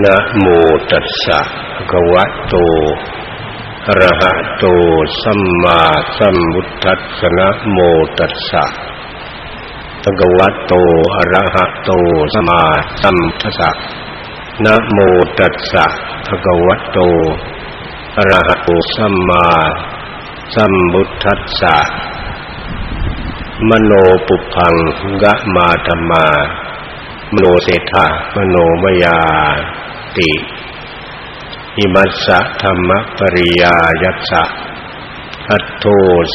นะโมตัสสะภะคะวะโตอะระหะโต สัมมาสัมพุทธัสสะนะโมตัสสะภะคะวะโตอะระหะโต สัมมาสัมพุทธัสสะนะโมตัสสะภะคะวะโตอะระหะโต สัมมาสัมพุทธัสสะมโนปุพังกะมาธรรมามโนเศรษฐามโนมยา ติอิมัสสะธรรมปริยายัสสะอัตโท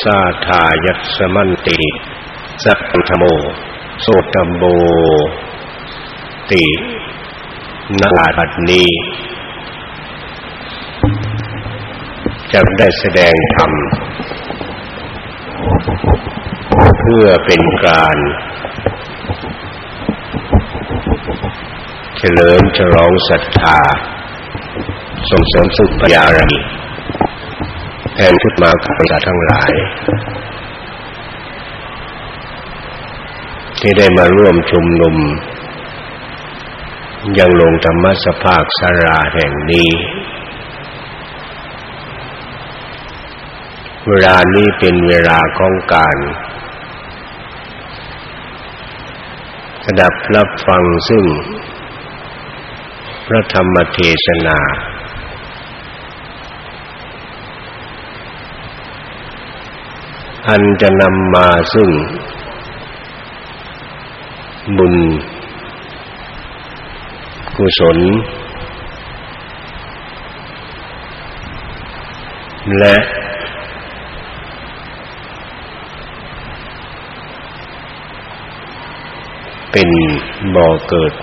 สาทายัสมันติสัตธโมโสตโบตินาบัดนี้จะได้แสดงธรรม เพื่อเป็นการ เฉลิมฉลองศรัทธา ส่งเสริมสุขปัญญาระมีแทนพุทธมาคัสทั้งหลาย ที่ได้มาร่วมชุมนุม ยังลงธรรมสภาคสาราแห่งนี้ เวลานี้เป็นเวลาของการสดับรับฟังซึ่ง พระธรรมเทศนา อันจะนำมาซึ่ง บุญ กุศล และเป็นบ่อเกิด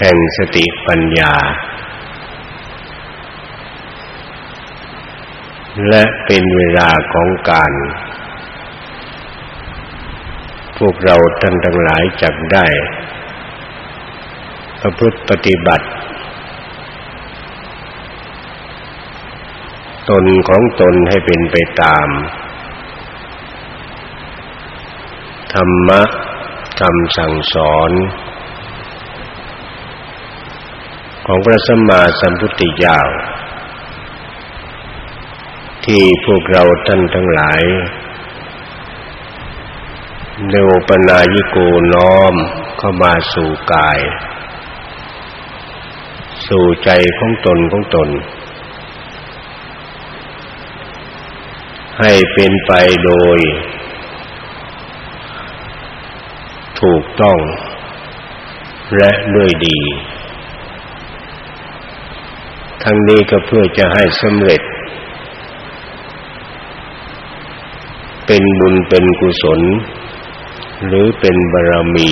แห่งสติปัญญา และเป็นเวลาของการ พวกเราท่านทั้งหลายจักได้ ประพฤติปฏิบัติ ตนของตนให้เป็นไปตาม ธรรมะคำสั่งสอน ของพระสัมมาสัมพุทธเจ้าที่พวกเราท่านทั้งหลายเนวปนายิโกน้อมเข้ามาสู่กาย สู่ใจของตนของตน ให้เป็นไปโดย ถูกต้อง และด้วยดี ทั้งนี้ก็เพื่อจะให้สำเร็จ เป็นบุญเป็นกุศล หรือเป็นบารมี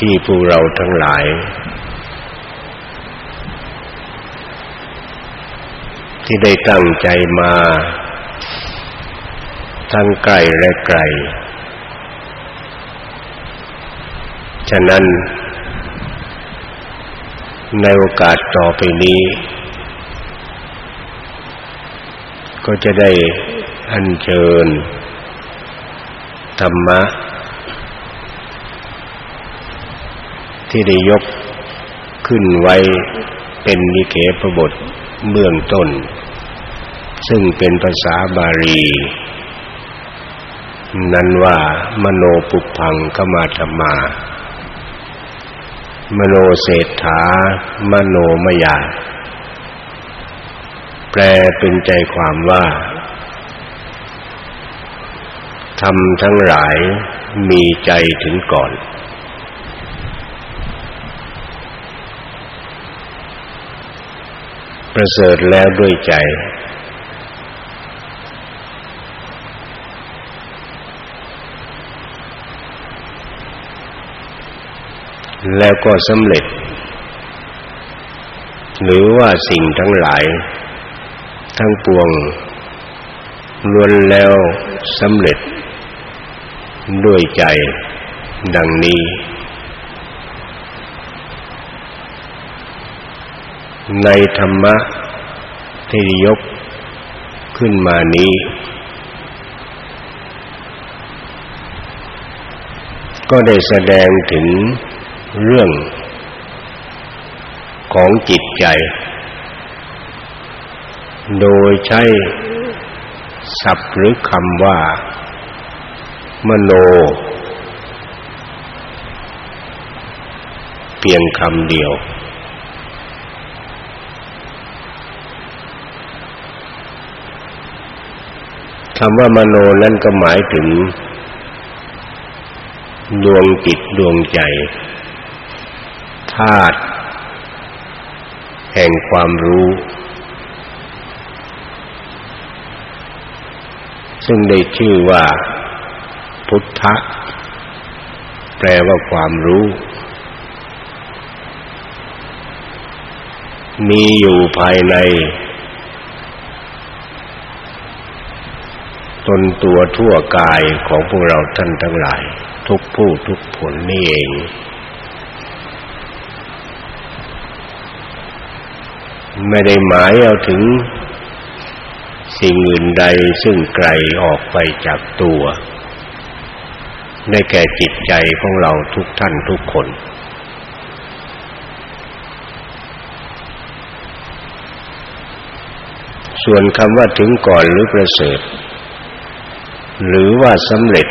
ที่พวกเราทั้งหลาย ที่ได้ตั้งใจมาทั้งไกลและไกล ฉะนั้น ในโอกาสต่อไปนี้ ก็จะได้อัญเชิญ ธรรมะ ที่ได้ยกขึ้นไว้เป็นนิเคปบทเบื้องต้น ซึ่งเป็นภาษาบาลี นั้นว่ามโนปุพังขมาธรรมา มโนเศรษฐามโนมยา แปลเป็นใจความว่าทำทั้งหลายมีใจถึงก่อน ประเสริฐแล้วด้วยใจ แล้วก็สำเร็จ หรือว่าสิ่งทั้งหลาย ทั้งปวงล้วนแล้วสำเร็จ ด้วยใจดังนี้ ในธรรมะที่ยกขึ้นมานี้ ก็ได้แสดงถึง เรื่องของจิตใจ โดยใช้ศัพท์หรือคำว่า มโน เพียงคำเดียว คำว่ามโนนั้นก็หมายถึง ดวงจิตดวงใจ ธาตุแห่งความรู้ ซึ่งได้ชื่อว่า พุทธะ แปลว่าความรู้ มีอยู่ภายใน ตนตัวทั่วกายของพวกเราท่านทั้งหลาย ทุกผู้ทุกผลนี่เอง ไม่ได้หมายเอาถึงสิ่งอื่นใดซึ่งไกลออกไปจากตัวได้แก่จิตใจของเราทุกท่านทุกคน ส่วนคำว่าถึงก่อนหรือประเสริฐ หรือว่าสำเร็จ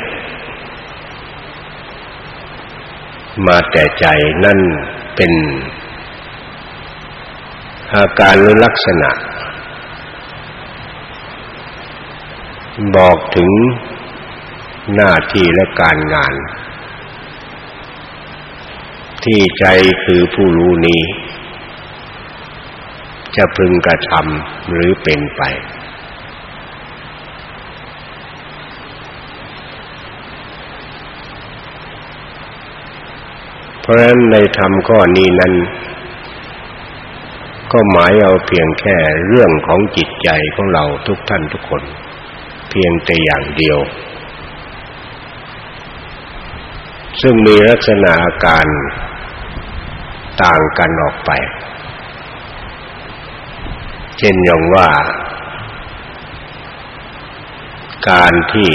มาแต่ใจนั่นเป็น อาการหรือลักษณะ บอกถึงหน้าที่และการงาน ที่ใจคือผู้รู้นี้ จะพึงกระทำหรือเป็นไป เพราะฉะนั้นในธรรมข้อนี้นั้น ก็หมายเอาเพียงแค่เรื่องของจิตใจของเราทุกท่านทุกคน เพียงแต่อย่างเดียว ซึ่งมีลักษณะอาการต่างกันออกไป เช่นอย่างว่า การที่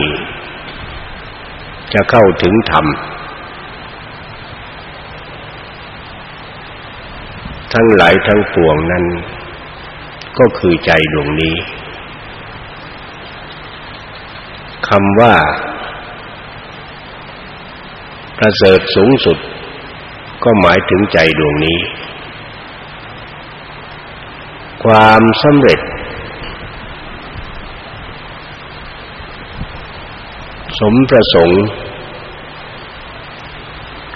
จะเข้าถึงธรรม ทั้งหลายทั้งปวงนั้น ก็คือใจดวงนี้คำว่า ประเสริฐสูงสุด ก็หมายถึงใจดวงนี้ ความสำเร็จ สมประสงค์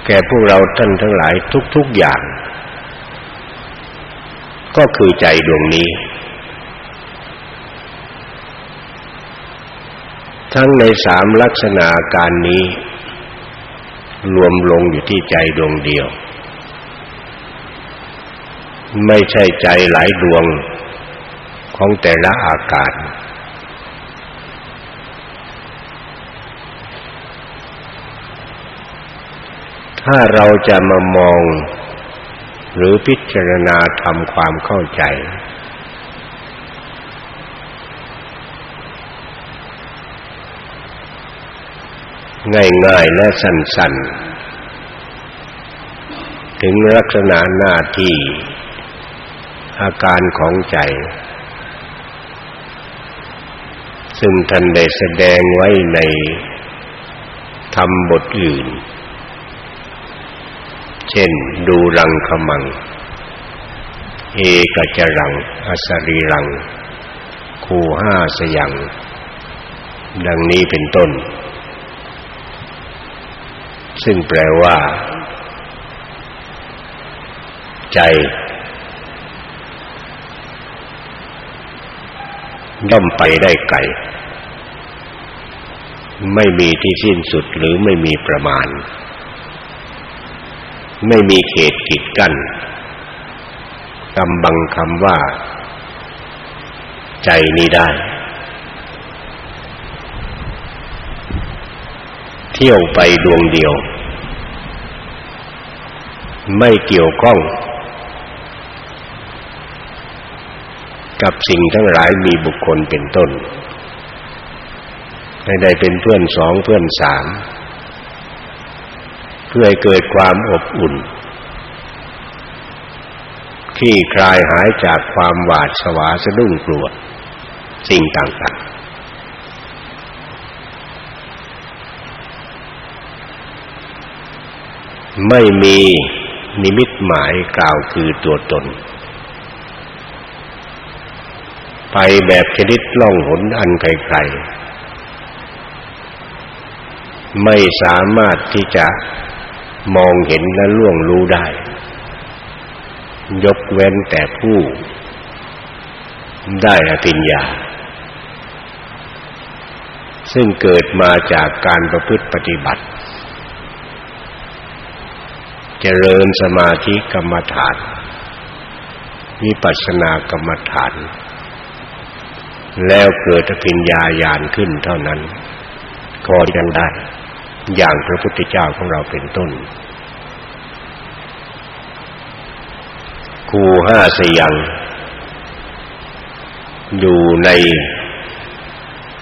แก่พวกเราท่านทั้งหลายทุกๆอย่าง ก็คือใจดวงนี้ ทั้งในสามลักษณะการนี้ รวมลงอยู่ที่ใจดวงเดียว ไม่ใช่ใจหลายดวงของแต่ละอาการถ้าเราจะมามอง หรือพิจารณาทำความเข้าใจ ง่ายๆและสั้นๆ ถึงลักษณะหน้าที่ อาการของใจ ซึ่งท่านได้แสดงไว้ในธรรมบทอื่น เช่น ดูรังขมัง เอกจรัง อสรีรัง คูห้าสยัง ดังนี้เป็นต้น ซึ่งแปลว่า ใจย่อมไปได้ไกลไม่มีที่สิ้นสุดหรือไม่มีประมาณ ไม่มีเขตกีดกั้นกำบังคำว่า ใจนี้ได้ เที่ยวไปดวงเดียว ไม่เกี่ยวข้อง กับสิ่งทั้งหลายมีบุคคลเป็นต้นไม่ได้เป็นเพื่อนสองเพื่อนสาม พื่อให้เกิดความอบอุ่นที่คลายหายจากความหวาดสวาสะดุ้งกลัว สิ่งต่างๆ ไม่มีนิมิตหมายกล่าวคือตัวตน ไปแบบชนิดล่องหนอันไกลๆไม่สามารถที่จะ มองเห็นและล่วงรู้ได้ ยกเว้นแต่ผู้ ได้อภิญญา ซึ่งเกิดมาจากการประพฤติปฏิบัติ เจริญสมาธิกรรมฐานวิปัสสนากรรมฐาน แล้วเกิดอภิญญาญาณขึ้นเท่านั้น ก็ยังได้ อย่างพระพุทธเจ้าของเราเป็นต้นครูห้าสยัง อยู่ใน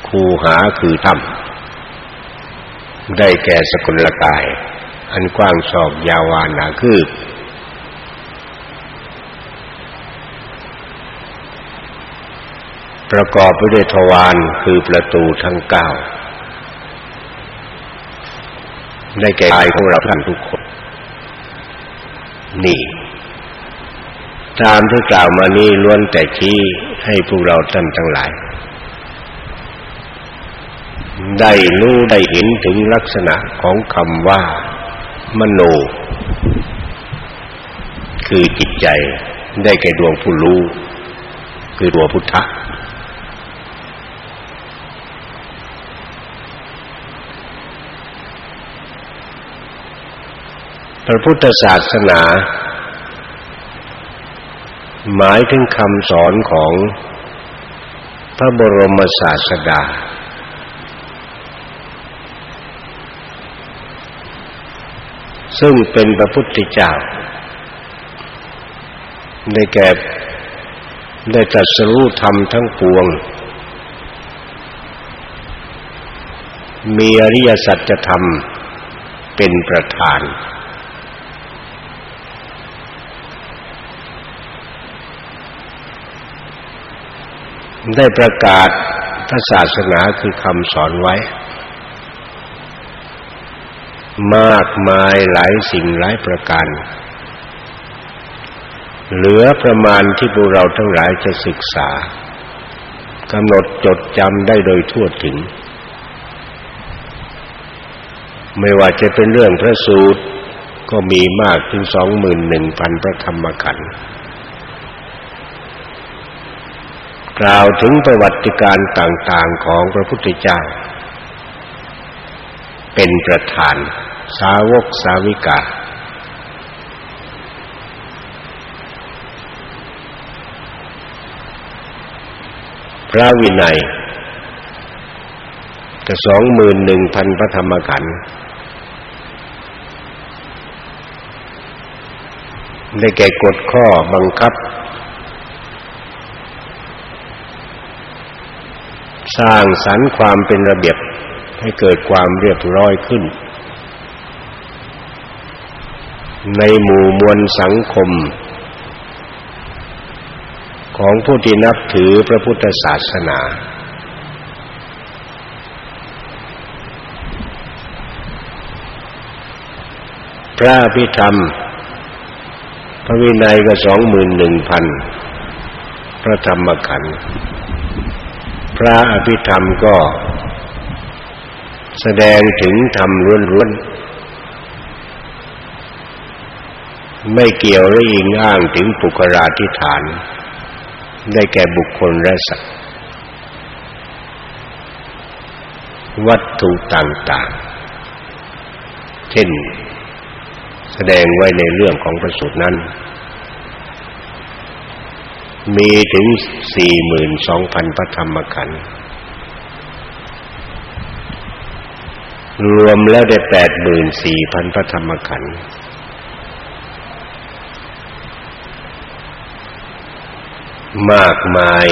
คูหาคือถ้ำได้แก่สกุลกาย อันกว้างศอกยาวานาคืบประกอบไปด้วยทวารคือประตูทั้งเก้า ได้แก่กายของเราท่านทุกคน นี่ ตามที่กล่าวมานี้ล้วนแต่ชี้ให้พวกเราท่านทั้งหลาย ได้รู้ได้เห็นถึงลักษณะของคำว่า มโน คือจิตใจได้แก่ดวงผู้รู้ คือดวงพุทธะ พระพุทธศาสนา หมายถึงคำสอนของพระบรมศาสดา ซึ่งเป็นพระพุทธเจ้าได้แก่ได้ตรัสรู้ธรรมทั้งปวง มีอริยสัจธรรมเป็นประธาน ได้ประกาศพระศาสนาคือคำสอนไว้ มากมายหลายสิ่งหลายประการ เหลือประมาณที่พวกเราทั้งหลายจะศึกษากำหนดจดจำได้โดยทั่วถึง ไม่ว่าจะเป็นเรื่องพระสูตรก็มีมากถึงสองหมื่นหนึ่งพันพระธรรมขันธ์ กล่าวถึงประวัติการต่างๆของพระพุทธเจ้า เป็นประธานสาวกสาวิกา พระวินัยก็สองหมื่นหนึ่งพันพระธรรมขันธ์ได้แก่กฎข้อบังคับ สร้างสรรค์ความเป็นระเบียบให้เกิดความเรียบร้อยขึ้น ในหมู่มวลสังคม ของผู้ที่นับถือพระพุทธศาสนา พระพิธรรม พระวินัยก็สองหมื่นหนึ่งพันพระธรรมขันธ์ พระอภิธรรมก็ แสดงถึงธรรมล้วนๆ ไม่เกี่ยวและอิงอ้างถึงปุคราธิฐาน ได้แก่บุคคลและสัตว์ วัตถุต่างๆ เช่น แสดงไว้ในเรื่องของประสูตรนั้น มีถึงสี่หมื่นสองพันพระธรรมขันธ์รวมแล้วได้แปดหมื่นสี่พันพระธรรมขันธ์มากมาย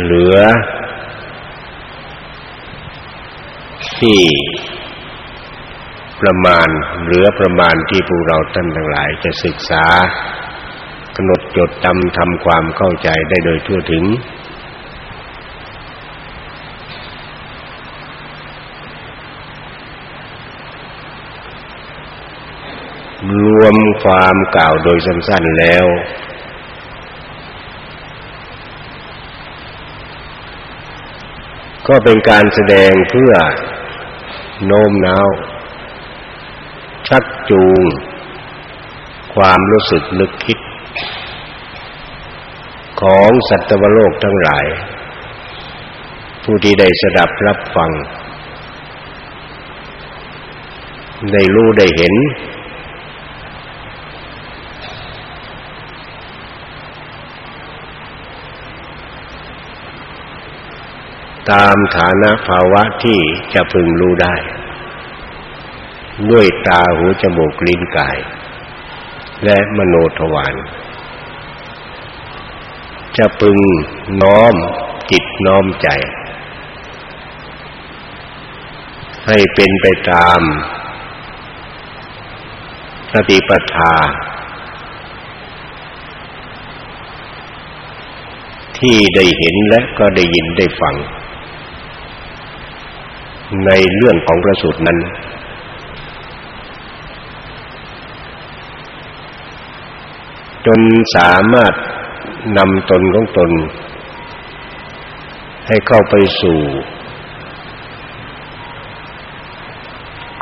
เหลือ ที่ประมาณเหลือประมาณที่พวกเราท่านทั้งหลายจะศึกษา กำหนดจดจำทำความเข้าใจได้โดยทั่วถึง รวมความกล่าวโดยสั้นๆแล้ว ก็เป็นการแสดงเพื่อโน้มน้าว ชักจูงความรู้สึกนึกคิด ของสัตวโลกทั้งหลาย ผู้ที่ได้สดับรับฟัง ได้รู้ได้เห็น ตามฐานะภาวะที่จะพึงรู้ได้ ด้วยตาหูจมูกลิ้นกาย และมโนทวาร จะพึงน้อมจิตน้อมใจ ให้เป็นไปตามสติปัฏฐาที่ได้เห็นและก็ได้ยินได้ฟัง ในเรื่องของพระสูตรนั้น จนสามารถ นำตนของตน ให้เข้าไปสู่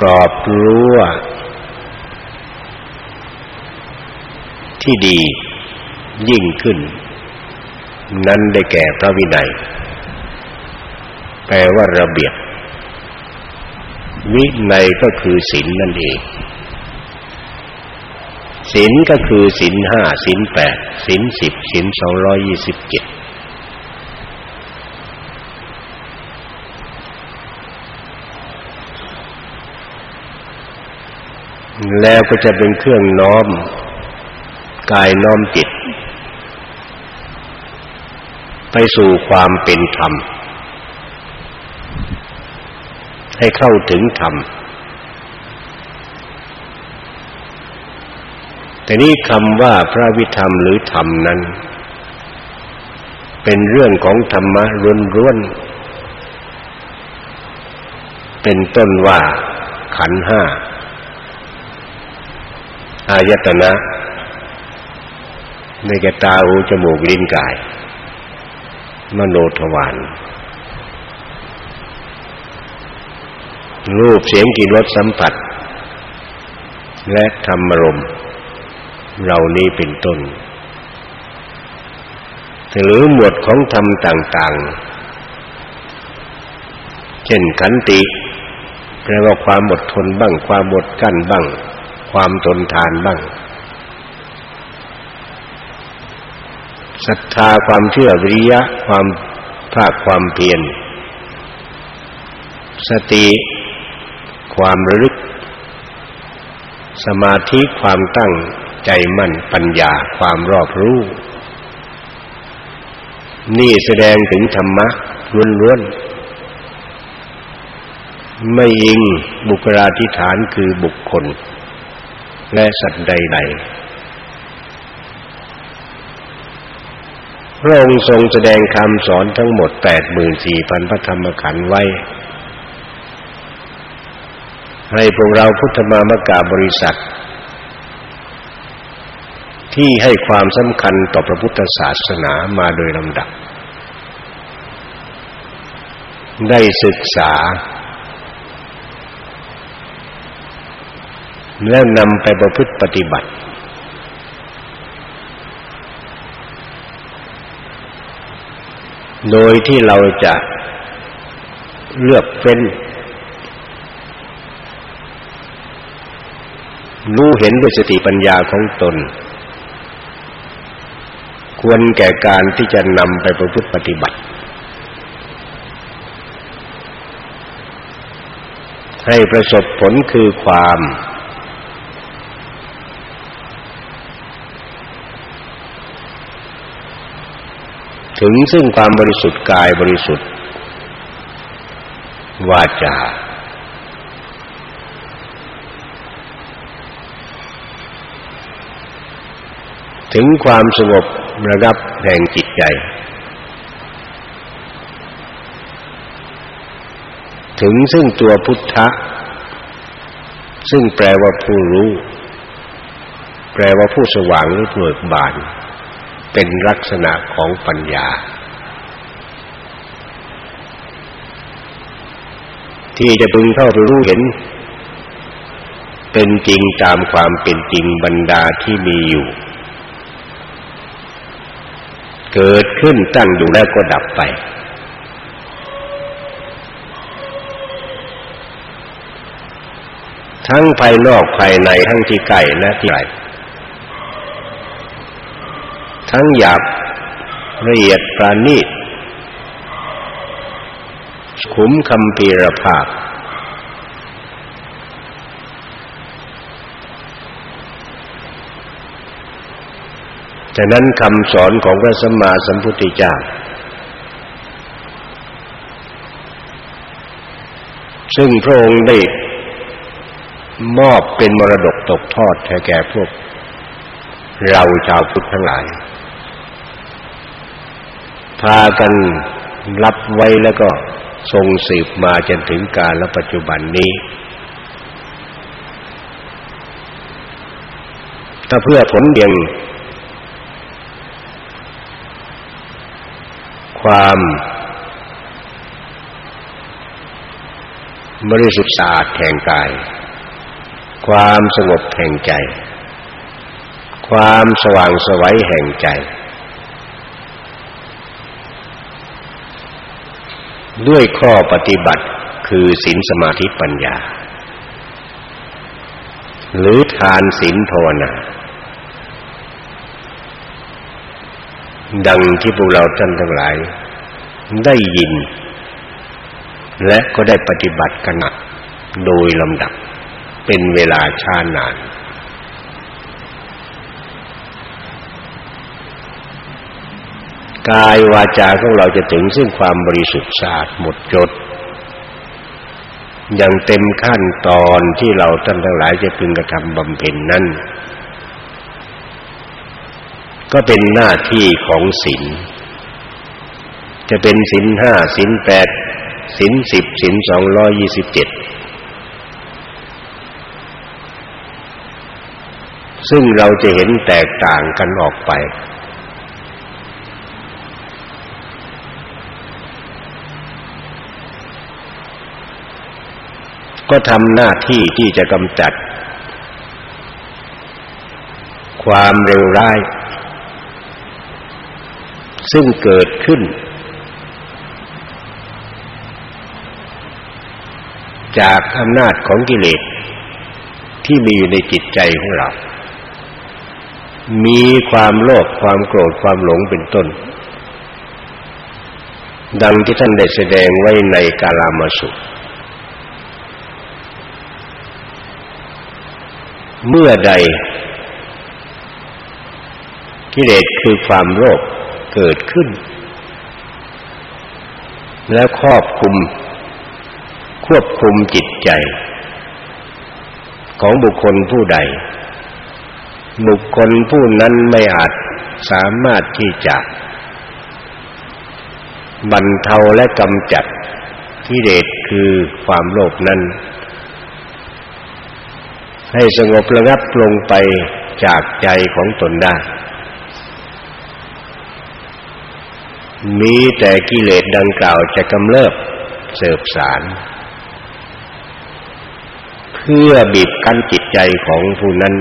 กรอบรั้วที่ดียิ่งขึ้น นั้นได้แก่พระวินัย แปลว่าระเบียบ วินัยก็คือศีลนั่นเอง ศีลก็คือศีลห้าศีลแปดศีลสิบศีลสองร้อยยี่สิบเจ็ดแล้วก็จะเป็นเครื่องน้อม กายน้อมจิต ไปสู่ความเป็นธรรม ให้เข้าถึงธรรม แต่นี่คำว่าพระวิธรรมหรือธรรมนั้น เป็นเรื่องของธรรมะล้วนๆ เป็นต้นว่าขันห้าอายตนะในแกตาหูจมูกลิ้นกาย มโนทวารรูปเสียงกลิ่นรสสัมผัส และธรรมรมณ์ เรานี้เป็นต้น หรือหมวดของธรรมต่าง ๆ เช่นขันติแปลว่าความอดทนบ้าง ความอดกั้นบ้าง ความทนทานบ้างศรัทธาความเชื่อวิริยะความภาคความเพียรสติ ความระลึก สมาธิความตั้ง ใจมั่นปัญญาความรอบรู้ นี่แสดงถึงธรรมะล้วนๆ ไม่อิงบุคลาธิฐานคือบุคคล และสัตว์ใดๆ พระองค์ทรงแสดงคำสอนทั้งหมดแปดหมื่นสี่พันพระธรรมขันธ์ไว้ให้พวกเราพุทธมามกาบริษัท ที่ให้ความสำคัญต่อพระพุทธศาสนามาโดยลำดับ ได้ศึกษา และนำไปประพฤติปฏิบัติ โดยที่เราจะเลือกเฟ้นรู้เห็นด้วยสติปัญญาของตน ควรแก่การที่จะนำไปประพฤติปฏิบัติ ให้ประสบผลคือความ ถึงซึ่งความบริสุทธิ์กายบริสุทธิ์วาจาถึงความสงบ ระงับแห่งจิตใจ ถึงซึ่งตัวพุทธะ ซึ่งแปลว่าผู้รู้ แปลว่าผู้สว่างหรือเบิกบาน เป็นลักษณะของปัญญา ที่จะพึงเข้าไปรู้เห็นเป็นจริงตามความเป็นจริงบรรดาที่มีอยู่ เกิดขึ้นตั้งอยู่แล้วก็ดับไป ทั้งภายนอกภายในทั้งที่ใกล้และที่ไกลทั้งหยาบละเอียดปราณีตขุมคำปีรภาพ ฉะนั้นคำสอนของพระสัมมาสัมพุทธเจ้า ซึ่งพระองค์ได้มอบเป็นมรดกตกทอดแก่พวก เราชาวพุทธทั้งหลาย พากันรับไว้แล้วก็ทรงสืบมาจนถึงกาลปัจจุบันนี้ ถ้าเพื่อผลเดียง ความ บริสุทธิ์สะอาดแห่งกาย ความสงบแห่งใจ ความสว่างสวัยแห่งใจด้วยข้อปฏิบัติคือศีลสมาธิปัญญา หรือทานศีลภาวนา ดังที่พวกเราท่านทั้งหลาย ได้ยิน และก็ได้ปฏิบัติกันโดยลำดับเป็นเวลาช้านาน กายวาจาของเราจะถึงซึ่งความบริสุทธิ์สะอาดหมดจดอย่างเต็มขั้นตอนที่เราท่านทั้งหลายจะพึงกระทำบำเพ็ญนั้น ก็เป็นหน้าที่ของศีลจะเป็นศีลห้าศีลแปดศีลสิบศีลสองร้อยยี่สิบเจ็ดซึ่งเราจะเห็นแตกต่างกันออกไป ก็ทำหน้าที่ที่จะกำจัด ความเร็วร้าย ซึ่งเกิดขึ้น จากอำนาจของกิเลสที่มีอยู่ในจิตใจของเรา มีความโลภความโกรธความหลงเป็นต้น ดังที่ท่านได้แสดงไว้ในกาลามาสุเมื่อใดกิเลสคือความโลภ เกิดขึ้น แล้วครอบคุม ควบคุมจิตใจ ของบุคคลผู้ใด บุคคลผู้นั้นไม่อาจสามารถที่จะบรรเทาและกำจัดที่เดชคือความโลภนั้น ให้สงบระงับลงไปจากใจของตนได้ มีแต่กิเลสดังกล่าวจะกำเริบเสบสาร เพื่อบีบคั้นจิตใจของผู้นั้น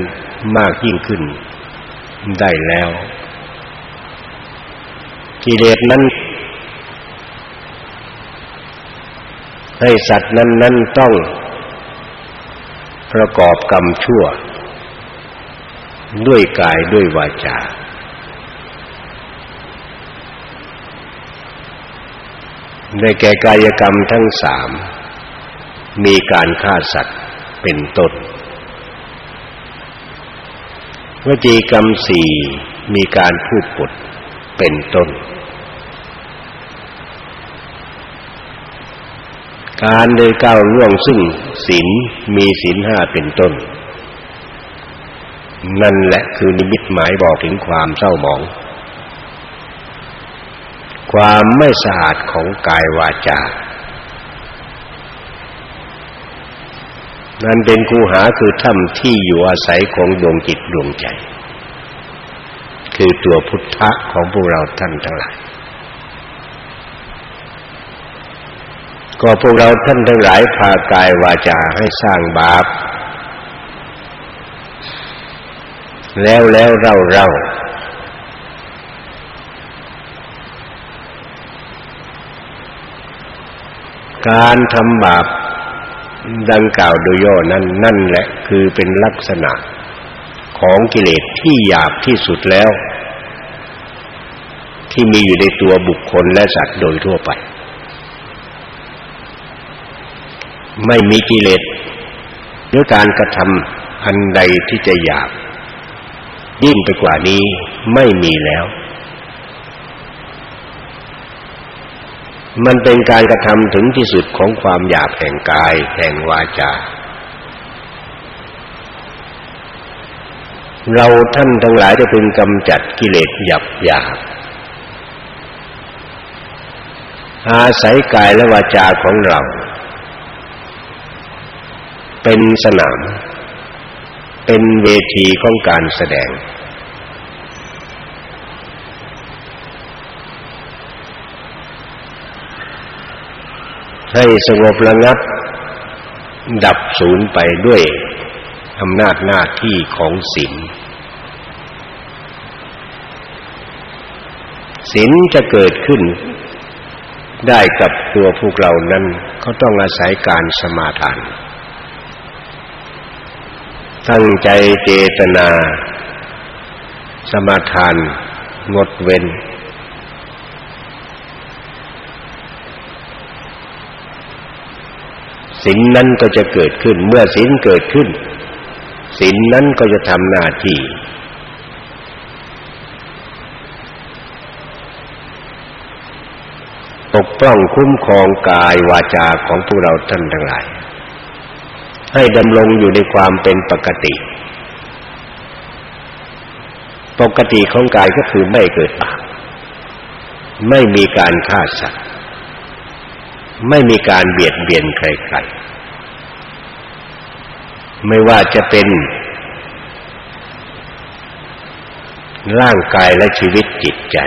มากยิ่งขึ้นได้แล้ว กิเลสนั้น ให้สัตว์นั้นนั้นต้อง ประกอบกรรมชั่ว ด้วยกายด้วยวาจา ได้แก่กายกรรมทั้งสามมีการฆ่าสัตว์เป็นต้นวจีกรรมสี่มีการพูดปดเป็นต้น การเดินก้าวล่วงซึ่งศีลมีศีลห้าเป็นต้น นั่นแหละคือนิมิตหมายบอกถึงความเศร้าหมอง ความไม่สะอาดของกายวาจา นั่นเป็นคูหาคือถ้ำที่อยู่อาศัยของดวงจิตดวงใจ คือตัวพุทธะของพวกเราท่านทั้งหลาย ก็พวกเราท่านทั้งหลายพากายวาจาให้สร้างบาปแล้วแล้วเราเรา การทำบาปดังกล่าวโดยย่อนั้น นั่นแหละคือเป็นลักษณะของกิเลสที่หยาบที่สุดแล้ว ที่มีอยู่ในตัวบุคคลและสัตว์โดยทั่วไป ไม่มีกิเลสหรือการกระทำอันใดที่จะหยาบยิ่งไปกว่านี้ไม่มีแล้ว มันเป็นการกระทำถึงที่สุดของความหยาบแห่งกายแห่งวาจา เราท่านทั้งหลายจะพึงกำจัดกิเลสหยาบหยาบอาศัยกายและวาจาของเรา เป็นสนาม เป็นเวทีของการแสดง ให้สงบระงับ ดับศูนย์ไปด้วยอำนาจหน้าที่ของศีลศีลจะเกิดขึ้นได้กับตัวพวกเรานั้นเขาต้องอาศัยการสมาทาน ตั้งใจเจตนา สมาทานงดเว้น สิ่งนั้นก็จะเกิดขึ้น เมื่อสิ่งเกิดขึ้นสิ่งนั้นก็จะทำหน้าที่ ปกป้องคุ้มครองกายวาจาของพวกเราท่านทั้งหลาย ให้ดำรงอยู่ในความเป็นปกติ ปกติของกายก็คือไม่เกิดบาปไม่มีการฆ่าสัตว์ ไม่มีการเบียดเบียนใครๆ ไม่ว่าจะเป็น ร่างกายและชีวิตจิตใจ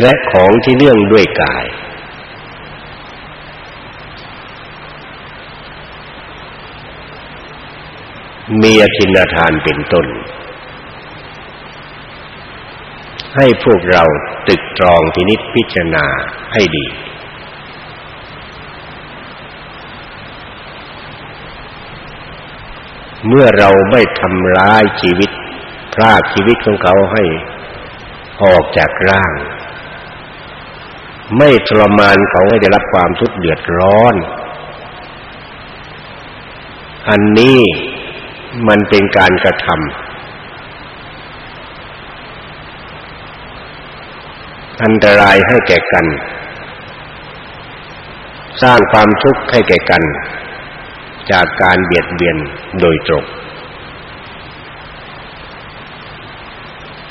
และของที่เนื่องด้วยกาย มีอธินาทานเป็นต้น ให้พวกเราตึกตรองทีนิดพิจารณาให้ดี เมื่อเราไม่ทำร้ายชีวิต พรากชีวิตของเขาให้ออกจากร่าง ไม่ทรมานเขาให้ได้รับความทุกข์เดือดร้อน อันนี้มันเป็นการกระทำ อันตรายให้แก่กัน สร้างความทุกข์ให้แก่กัน จากการเบียดเบียนโดยตรง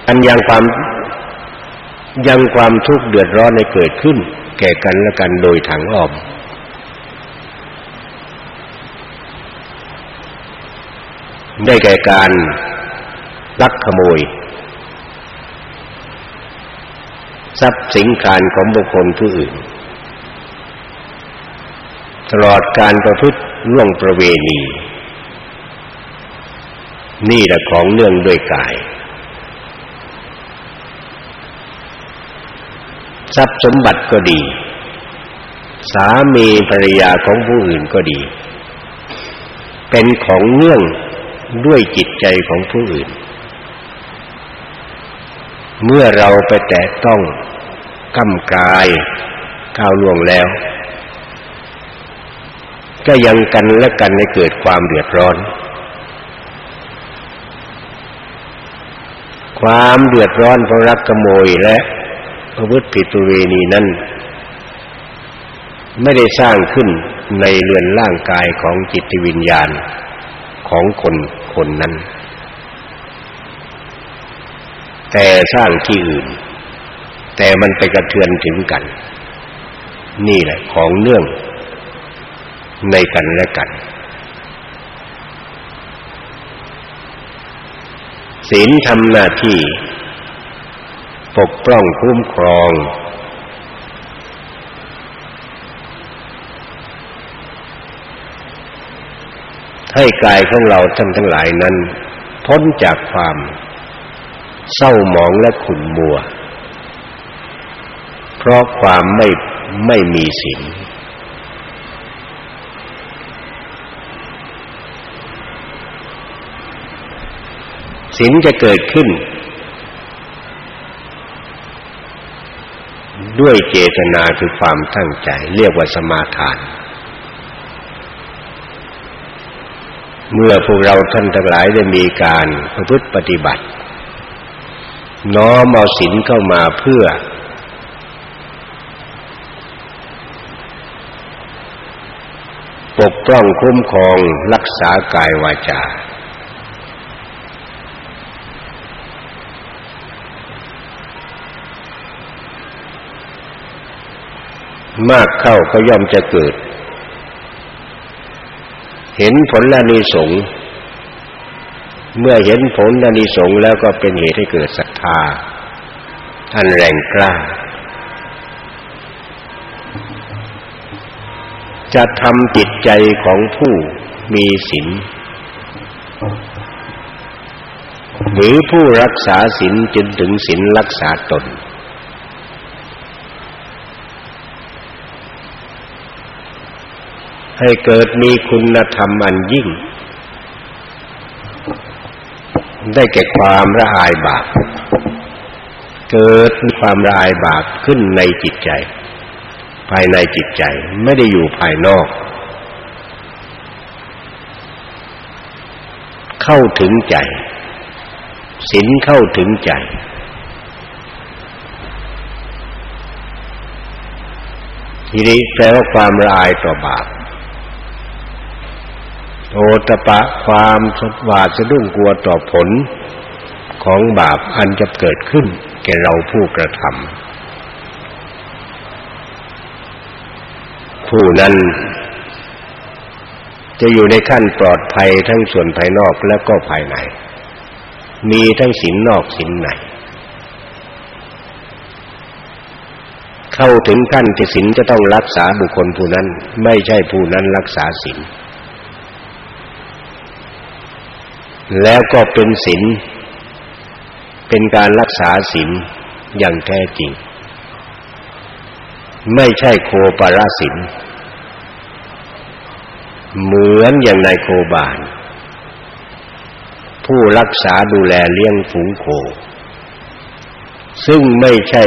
อันยังความยังความทุกข์เดือดร้อนให้เกิดขึ้น แก่กันและกันโดยทางอ้อมได้แก่การลักขโมย ทรัพย์สินการของบุคคลผู้อื่น ตลอดการประพฤติล่วงประเวณี นี่แหละของเนื่องด้วยกาย ทรัพย์สมบัติก็ดี สามีภรรยาของผู้อื่นก็ดี เป็นของเนื่องด้วยจิตใจของผู้อื่น เมื่อเราไปแตะต้องกำกายก้าวล่วงแล้ว ก็ยังกันและกันให้เกิดความเดือดร้อน ความเดือดร้อนเพราะรักขโมยและประพฤติผิดประเวณีนั้น ไม่ได้สร้างขึ้นในเรือนร่างกายของจิตวิญญาณของคนคนนั้น แต่สร้างที่อื่น แต่มันไปกระเทือนถึงกัน นี่แหละของเนื่องในกันและกัน ศีลทำหน้าที่ ปกป้องคุ้มครอง ให้กายของเราท่านทั้งหลายนั้น พ้นจากความ เศร้าหมองและขุ่นมัว เพราะความไม่ไม่มีศีลศีลจะเกิดขึ้น ด้วยเจตนาคือความตั้งใจ เรียกว่าสมาทาน เมื่อพวกเราท่านทั้งหลายได้มีการประพฤติปฏิบัติ น้อมเอาศีลเข้ามาเพื่อ ปกป้องคุ้มครองรักษากายวาจา มากเข้าก็ย่อมจะเกิด เห็นผลและนิสง เมื่อเห็นผลและนิสงแล้วก็เป็นเหตุให้เกิดศรัทธาอันแรงกล้าจะทำจิตใจของผู้มีศีลหรือผู้รักษาศีลจนถึงศีลรักษาตน ให้เกิดมีคุณธรรมอันยิ่ง ได้แก่ความละอายบาป เกิดความละอายบาปขึ้นในจิตใจ ภายในจิตใจไม่ได้อยู่ภายนอก เข้าถึงใจศีลเข้าถึงใจ ทีนี้แปลว่าความละอายต่อบาป โอตปะความสดวาดสะดุ้งกลัวต่อผลของบาปอันจะเกิดขึ้น แก่เราผู้กระทำผู้นั้น จะอยู่ในขั้นปลอดภัยทั้งส่วนภายนอกและก็ภายใน มีทั้งศีลนอกศีลในเข้าถึงขั้นที่ศีลจะต้องรักษาบุคคลผู้นั้น ไม่ใช่ผู้นั้นรักษาศีล แล้วก็เป็นศีลเป็นการรักษาศีลอย่างแท้จริง ไม่ใช่โคปราศีลเหมือนอย่างนายโคบาน ผู้รักษาดูแลเลี้ยงฝูงโค ซึ่งไม่ใช่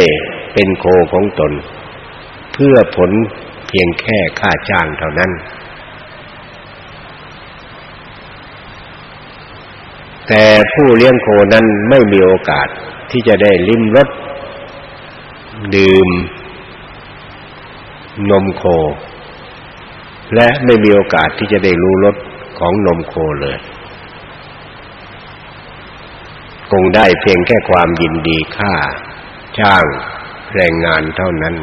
เป็นโคของตน เพื่อผลเพียงแค่ค่าจ้างเท่านั้น แต่ผู้เลี้ยงโคนั้นไม่มีโอกาสที่จะได้ลิ้มรสดื่ม นมโค และไม่มีโอกาสที่จะได้รู้รสของนมโคเลยคงได้เพียงแค่ความยินดีค่า จ้างแรงงานเท่านั้น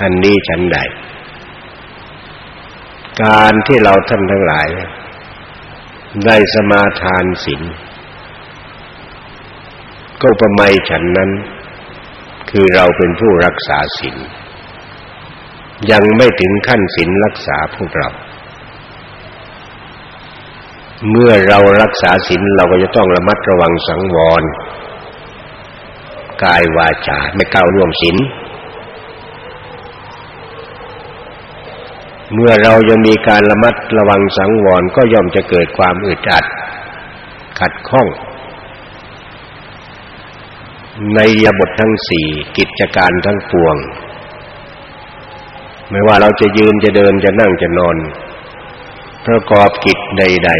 อันนี้ฉันใด การที่เราท่านทั้งหลาย ได้สมาทานศีลก็ประไมฉันนั้น คือเราเป็นผู้รักษาศีลยังไม่ถึงขั้นศีลรักษาพวกเรา เมื่อเรารักษาศีลเราก็จะต้องระมัดระวังสังวร กายวาจาไม่ก้าวล่วงศีล เมื่อเรายังมีการระมัดระวังสังวรก็ย่อมจะเกิดความอึดอัด ขัดข้อง ในยบททั้งสี่กิจการทั้งปวง ไม่ว่าเราจะยืนจะเดินจะนั่งจะนอน ประกอบกิจใด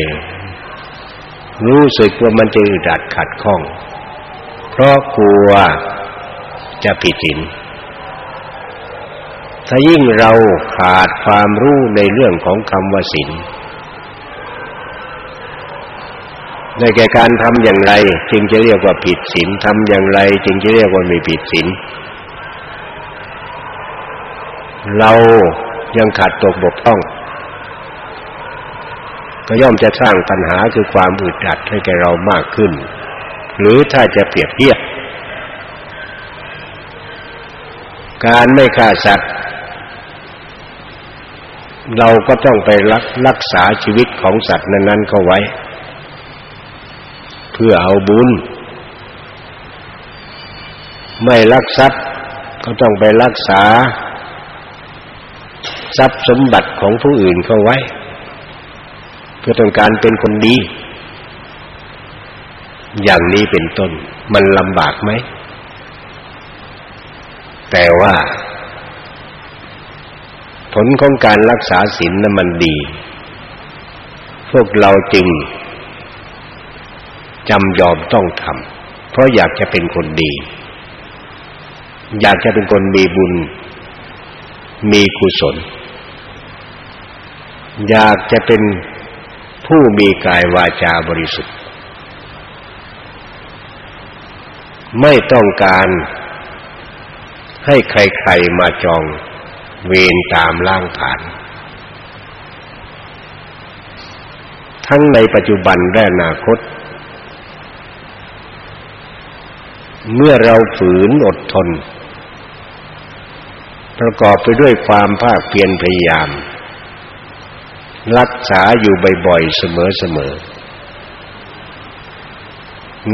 ๆ รู้สึกว่ามันจะอึดอัดขัดข้อง เพราะกลัวจะผิดศีล ถ้ายิ่งเราขาดความรู้ในเรื่องของคำว่าศีลในแก่การทำอย่างไร จึงจะเรียกว่าผิดศีลทำอย่างไร จึงจะเรียกว่าไม่ผิดศีลเรายังขาดตกบกพร่อง ก็ย่อมจะสร้างปัญหาคือความอึดอัดให้แก่เรามากขึ้น หรือถ้าจะเปรียบเทียบ การไม่ฆ่าสัตว์ เราก็ต้องไปรักรักษาชีวิตของสัตว์นั้นๆเข้าไว้ เพื่อเอาบุญ ไม่ลักทรัพย์ก็ต้องไปรักษา ทรัพย์สมบัติของผู้อื่นเข้าไว้ เพื่อต้องการเป็นคนดี อย่างนี้เป็นต้น มันลำบากไหม แต่ว่า ผลของการรักษาศีลนั้นมันดี พวกเราจึงจำยอมต้องทำเพราะอยากจะเป็นคนดี อยากจะเป็นคนมีบุญ มีกุศล อยากจะเป็นผู้มีกายวาจาบริสุทธิ์ ไม่ต้องการให้ใครๆมาจอง เวรตามล่างฐานทั้งในปัจจุบันและอนาคต เมื่อเราฝืนอดทน ประกอบไปด้วยความภาคเพียรพยายาม รักษาอยู่บ่อยๆ เสมอๆ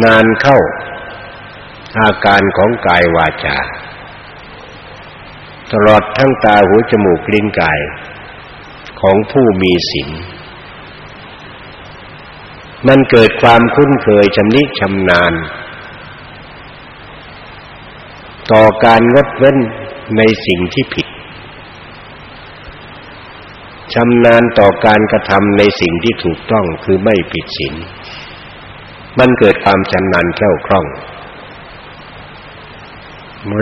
นานเข้าอาการของกายวาจา ตลอดทั้งตาหูจมูกลิ้นกาย ของผู้มีศีลมันเกิดความคุ้นเคยชำนิชำนาญ ต่อการงดเว้นในสิ่งที่ผิดชำนาญต่อการกระทำในสิ่งที่ถูกต้องคือไม่ผิดศีลมันเกิดความชำนาญแคล่วคล่อง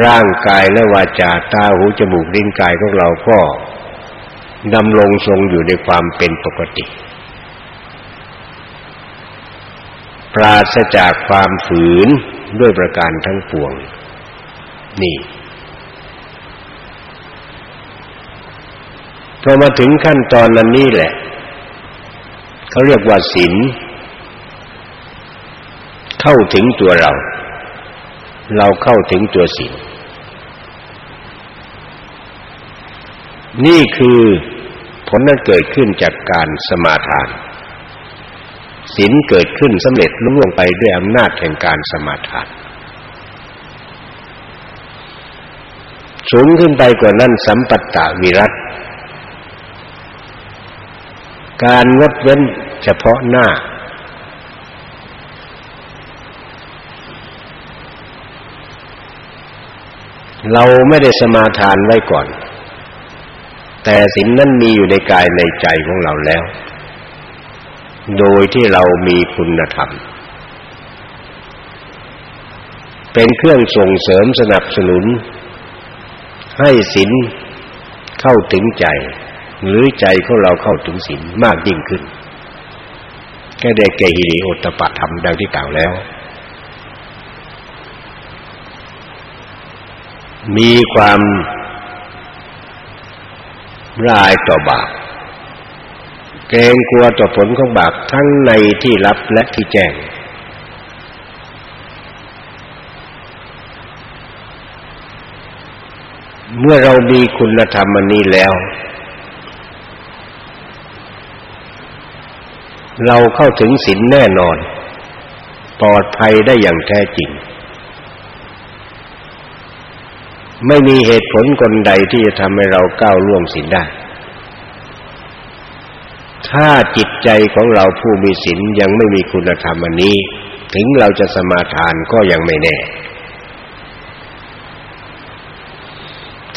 ร่างกายและวาจาตาหูจมูกลิ้นกายของเราก็ดำรงทรงอยู่ในความเป็นปกติ ปราศจากความฝืนด้วยประการทั้งปวง นี่พอมาถึงขั้นตอนนั้นนี่แหละ เขาเรียกว่าศีลเข้าถึงตัวเรา เราเข้าถึงตัวศีลนี่คือผลนั้นเกิดขึ้นจากการสมาทานศีลเกิดขึ้นสำเร็จลุ่วงไปด้วยอำนาจแห่งการสมาทานสูงขึ้นไปกว่านั้นสัมปัตตวิรัตการงดเว้นเฉพาะหน้า เราไม่ได้สมาทานไว้ก่อน แต่สิ่งนั้นมีอยู่ในกายในใจของเราแล้ว โดยที่เรามีคุณธรรม เป็นเครื่องส่งเสริมสนับสนุน ให้ศีลเข้าถึงใจ หรือใจของเราเข้าถึงศีลมากยิ่งขึ้นแค่ได้แก่หิริโอตปะธรรมดังที่กล่าวแล้ว มีความร้ายต่อบาปเกรงกลัวต่อผลของบาปทั้งในที่ลับและที่แจ้ง เมื่อเรามีคุณธรรมอันนี้แล้ว เราเข้าถึงศีลแน่นอน ปลอดภัยได้อย่างแท้จริง ไม่มีเหตุผลคนใดที่จะทำให้เราก้าวล่วงศีลได้ ถ้าจิตใจของเราผู้มีศีลยังไม่มีคุณธรรมอันนี้ ถึงเราจะสมาทานก็ยังไม่แน่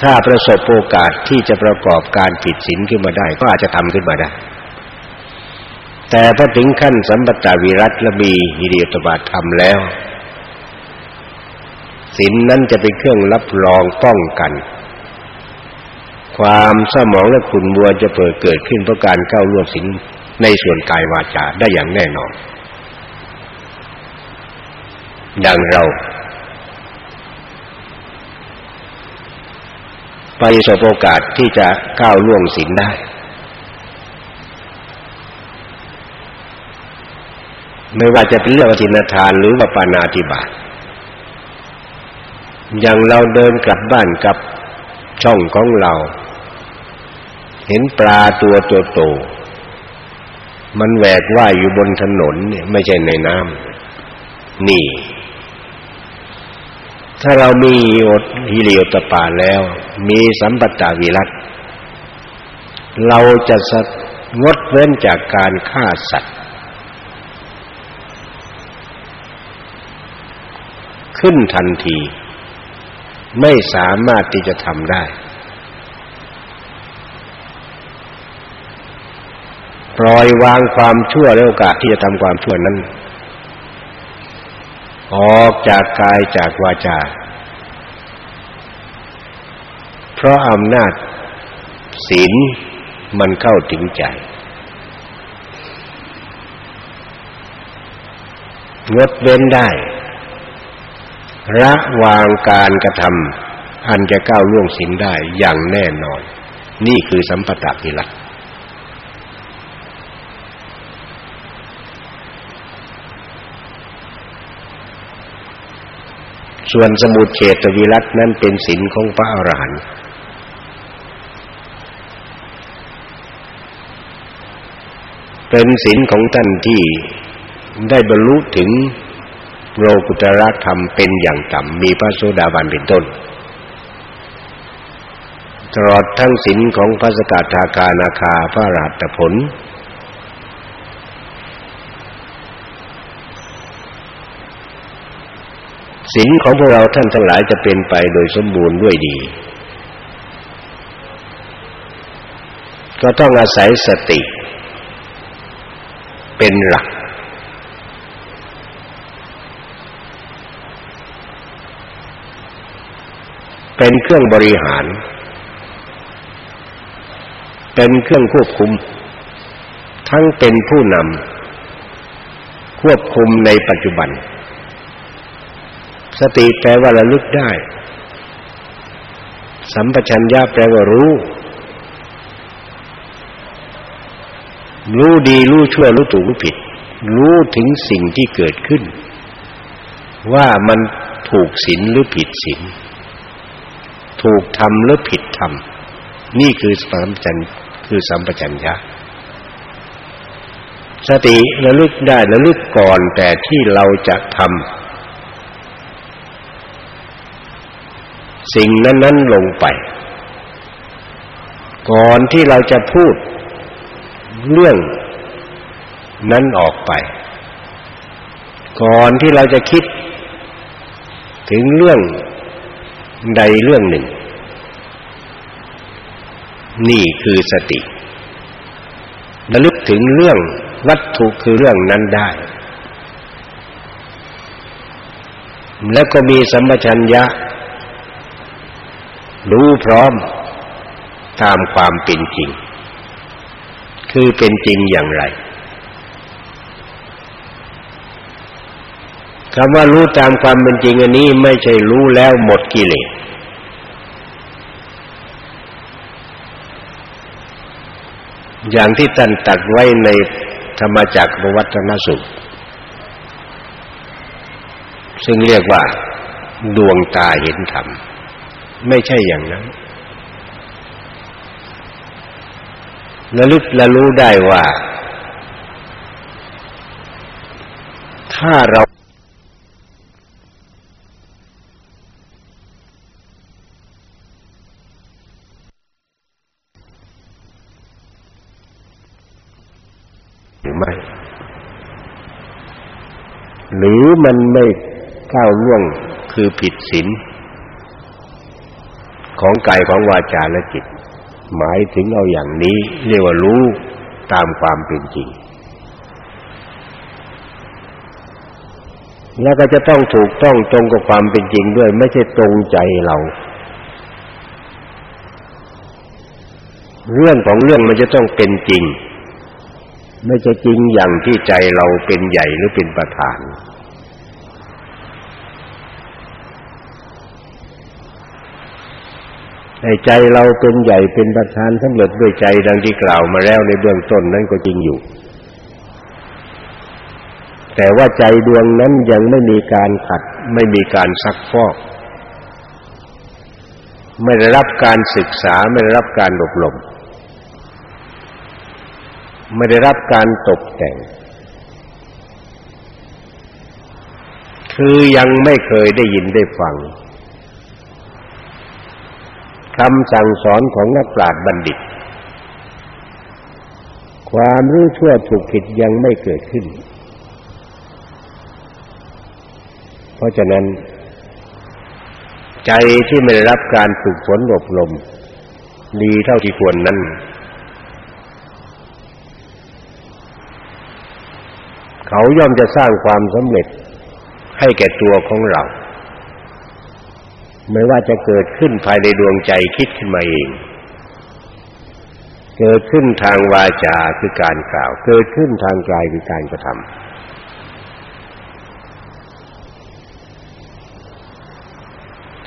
ถ้าประสบโอกาสที่จะประกอบการผิดศีลขึ้นมาได้ ก็อาจจะทำขึ้นมาได้ แต่พอถึงขั้นสัมปตาวิรัตและมีฮิริยตบาทธรรมแล้ว ศีลนนั้นจะเป็นเครื่องรับรองป้องกัน ความสมองและขุนบัวจะเปิดเกิดขึ้นเพราะการเข้าร่วมศีลในส่วนกายวาจาได้อย่างแน่นอน ดังเราไปสบโอกาสที่จะก้าวล่วงศีลได้ ไม่ว่าจะเป็นเรื่องอธินทานหรือว่าปานาติบาต อย่างเราเดินกลับบ้านกับช่องของเรา เห็นปลาตัวโตๆมันแหวกว่ายอยู่บนถนนเนี่ยไม่ใช่ในน้ำนี่ ถ้าเรามีอดฮิริโอตปาแล้ว มีสัมปตาวิรัตเราจะสงดเว้นจากการฆ่าสัตว์ ขึ้นทันที ไม่สามารถที่จะทำได้ ปล่อยวางความชั่วและโอกาสที่จะทำความชั่วนั้น ออกจากกายจากวาจา เพราะอำนาจศีลมันเข้าถึงใจงดเว้นได้ ระวางการกระทำอันจะก้าวล่วงศีลได้อย่างแน่นอน นี่คือสัมปตะพิรัตส่วนสมุทเฉตวิรัตนั้นเป็นศีลของพระอรหันต์เป็นศีลของท่านที่ได้บรรลุถึง โลกุตระธรรมเป็นอย่างต่ำมีพระโสดาบันเป็นต้น ตลอดทั้งศีลของพระสกทาคานาคาพระราตผล ศีลของพวกเราท่านทั้งหลายจะเป็นไปโดยสมบูรณ์ด้วยดี ก็ต้องอาศัยสติ เป็นหลัก เป็นเครื่องบริหาร เป็นเครื่องควบคุม ทั้งเป็นผู้นำควบคุมในปัจจุบัน สติแปลว่าระลึกได้ สัมปชัญญะแปลว่ารู้ รู้ดีรู้ชั่วรู้ถูกรู้ผิด รู้ถึงสิ่งที่เกิดขึ้น ว่ามันถูกศีลหรือผิดศีล ถูกทำหรือผิดทำนี่คือสัมปชัญคือสัมปชัญญะสติระลึกได้ระลึกก่อนแต่ที่เราจะทำสิ่งนั้น ๆ ลงไป ก่อนที่เราจะพูดเรื่องนั้นออกไป ก่อนที่เราจะคิด ถึงเรื่อง ใดเรื่องหนึ่ง นี่คือสติระลึกถึงเรื่องวัตถุคือเรื่องนั้นได้ แล้วก็มีสัมปชัญญะ รู้พร้อมตามความเป็นจริง คือเป็นจริงอย่างไร คำว่ารู้ตามความเป็นจริงอันนี้ไม่ใช่รู้แล้วหมดกิเลสอย่างที่ท่านตัดไว้ในธรรมจักรวัฒนสุข ซึ่งเรียกว่าดวงตาเห็นธรรม ไม่ใช่อย่างนั้นระลึกระรู้ได้ว่า ถ้าเรา หรือมันไม่ก้าวล่วงคือผิดศีลของกายของวาจาและจิต หมายถึงเอาอย่างนี้ เรียกว่ารู้ตามความเป็นจริง แล้วก็จะต้องถูกต้องตรงกับความเป็นจริงด้วย ไม่ใช่ตรงใจเรา เรื่องของเรื่องมันจะต้องเป็นจริง ไม่จะจริงอย่างที่ใจเราเป็นใหญ่หรือเป็นประธาน ในใจเราเป็นใหญ่เป็นประธานสำเร็จด้วยใจดังที่กล่าวมาแล้วในเบื้องต้นนั้นก็จริงอยู่ แต่ว่าใจดวงนั้นยังไม่มีการขัด ไม่มีการซักฟอก ไม่ได้รับการศึกษาไม่ได้รับการอบรม ไม่ได้รับการตกแต่ง คือยังไม่เคยได้ยินได้ฟังคำสั่งสอนของนักปราชญ์บัณฑิต ความรู้ชั่วถูกผิดยังไม่เกิดขึ้น เพราะฉะนั้น ใจที่ไม่ได้รับการฝึกฝนอบรม ดีเท่าที่ควรนั้น เขาย่อมจะสร้างความสำเร็จให้แก่ตัวของเรา ไม่ว่าจะเกิดขึ้นภายในดวงใจคิดขึ้นมาเอง เกิดขึ้นทางวาจาคือการกล่าว เกิดขึ้นทางกายคือการกระทำ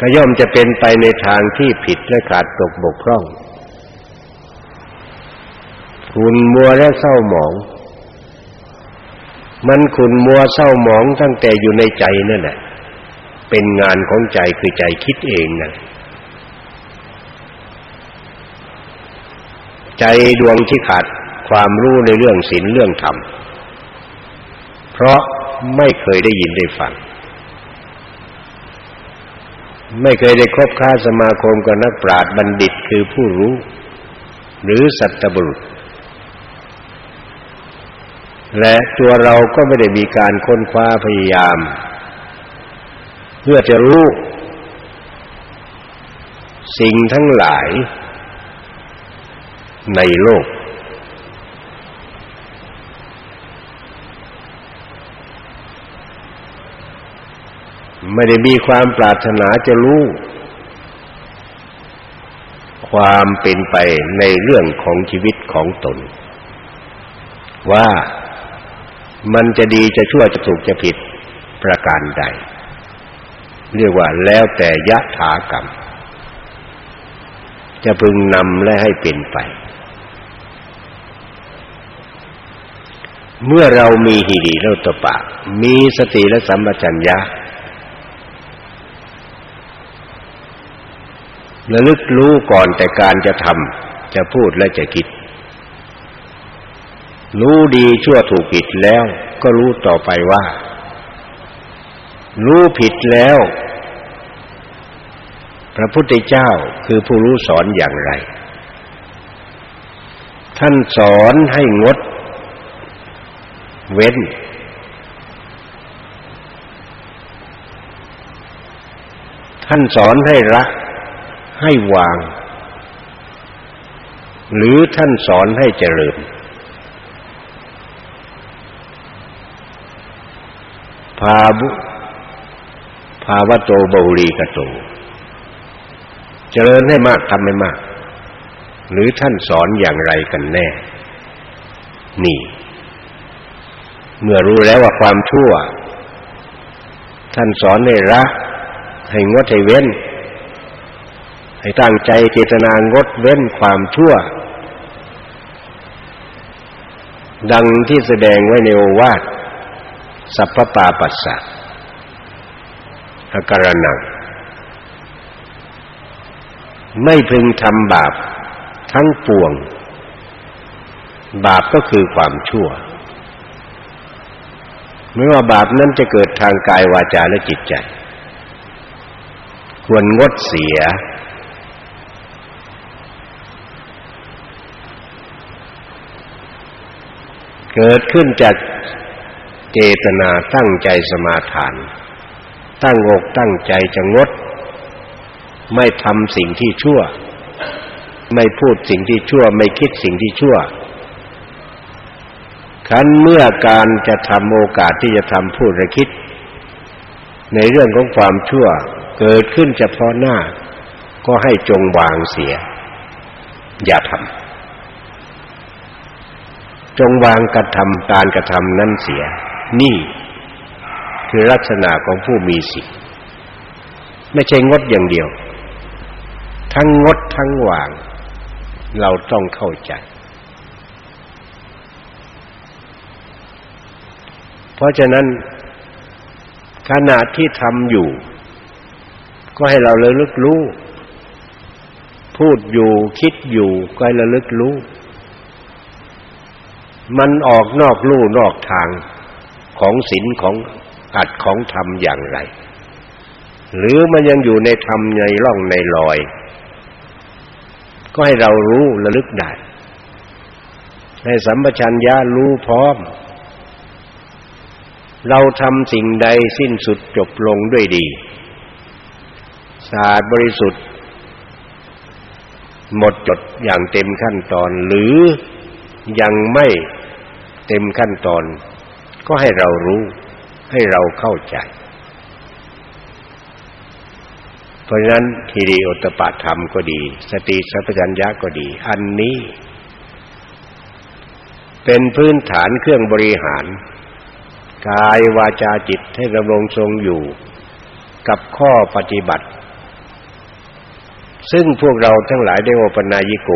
ก็ย่อมจะเป็นไปในทางที่ผิดและขาดตกบกพร่องคุณมัวและเศร้าหมอง มันขุนมัวเศร้าหมองตั้งแต่อยู่ในใจนั่นแหละเป็นงานของใจคือใจคิดเองนะใจดวงที่ขาดความรู้ในเรื่องศีลเรื่องธรรม เพราะไม่เคยได้ยินได้ฟัง ไม่เคยได้คบค้าสมาคมกับนักปราชญ์บัณฑิตคือผู้รู้ หรือสัตบุรุษ และตัวเราก็ไม่ได้มีการค้นคว้าพยายาม เพื่อจะรู้ สิ่งทั้งหลาย ในโลก ไม่ได้มีความปรารถนาจะรู้ ความเป็นไปในเรื่องของชีวิตของตน ว่า มันจะดีจะชั่วจะถูกจะผิดประการใด เรียกว่าแล้วแต่ยะถากรรม จะพึงนำและให้เป็นไป เมื่อเรามีหิริโลตปะ มีสติและสัมปชัญญะระลึกรู้ก่อนแต่การจะทำจะพูดและจะคิด รู้ดีชั่วถูกผิดแล้ว ก็รู้ต่อไปว่า รู้ผิดแล้ว พระพุทธเจ้าคือผู้รู้สอนอย่างไร ท่านสอนให้งด เว้น ท่านสอนให้รัก ให้วาง หรือท่านสอนให้เจริญาบุภาวะโตบุรีกโต เจริญให้มากทำให้มาก หรือท่านสอนอย่างไรกันแน่ นี่ เมื่อรู้แล้วว่าความชั่ว ท่านสอนให้ละให้งดให้เว้น ให้ตั้งใจเจตนางดเว้นความชั่ว ดังที่แสดงไว้ในโอวาท สัพพปาปัสสะอาการนังไม่พึงทำบาปทั้งปวง บาปก็คือความชั่ว ไม่ว่าบาปนั้นจะเกิดทางกายวาจาและจิตใจ ควรงดเสีย เกิดขึ้นจาก เจตนาตั้งใจสมาทาน ตั้งอกตั้งใจจะงด ไม่ทำสิ่งที่ชั่ว ไม่พูดสิ่งที่ชั่ว ไม่คิดสิ่งที่ชั่วคันเมื่อการจะทำโอกาสที่จะทำพูดและคิด ในเรื่องของความชั่วเกิดขึ้นเฉพาะหน้า ก็ให้จงวางเสีย อย่าทำจงวางกระทำการกระทำนั้นเสีย นี่คือลักษณะของผู้มีสิทธิ์ไม่ใช่งดอย่างเดียว ทั้งงดทั้งวาง เราต้องเข้าใจ เพราะฉะนั้นขณะที่ทำอยู่ ก็ให้เราเลยลึกรู้ พูดอยู่คิดอยู่ก็ให้ระลึกรู้ มันออกนอกลู่นอกทาง ของศีลของอัดของธรรมอย่างไร หรือมันยังอยู่ในธรรมในร่องในรอย ก็ให้เรารู้ระลึกได้ให้สัมปชัญญะรู้พร้อม เราทำสิ่งใดสิ้นสุดจบลงด้วยดีสะอาดบริสุทธิ์ หมดจดอย่างเต็มขั้นตอน หรือยังไม่เต็มขั้นตอน ก็ให้เรารู้ให้เราเข้าใจ เพราะฉะนั้นทีรีโอตปาธรรมก็ดี สติสัพพัญญะก็ดี อันนี้ เป็นพื้นฐานเครื่องบริหาร กายวาจาจิตให้ดำรงทรงอยู่กับข้อปฏิบัติ ซึ่งพวกเราทั้งหลายได้โอปนายิโก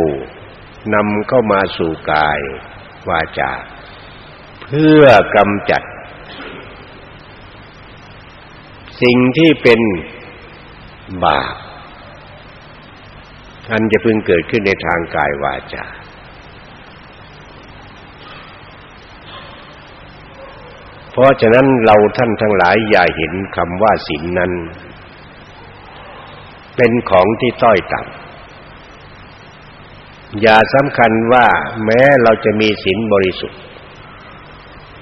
นำเข้ามาสู่กายวาจา พื่อกำจัด สิ่งที่เป็นบาปอันจะพึงเกิดขึ้นในทางกายวาจาเพราะฉะนั้นเราท่านทั้งหลายอย่าเห็นคำว่าศีลนนั้น เป็นของที่ต้อยต่ำอย่าสำคัญว่าแม้เราจะมีศีลบริสุทธิ์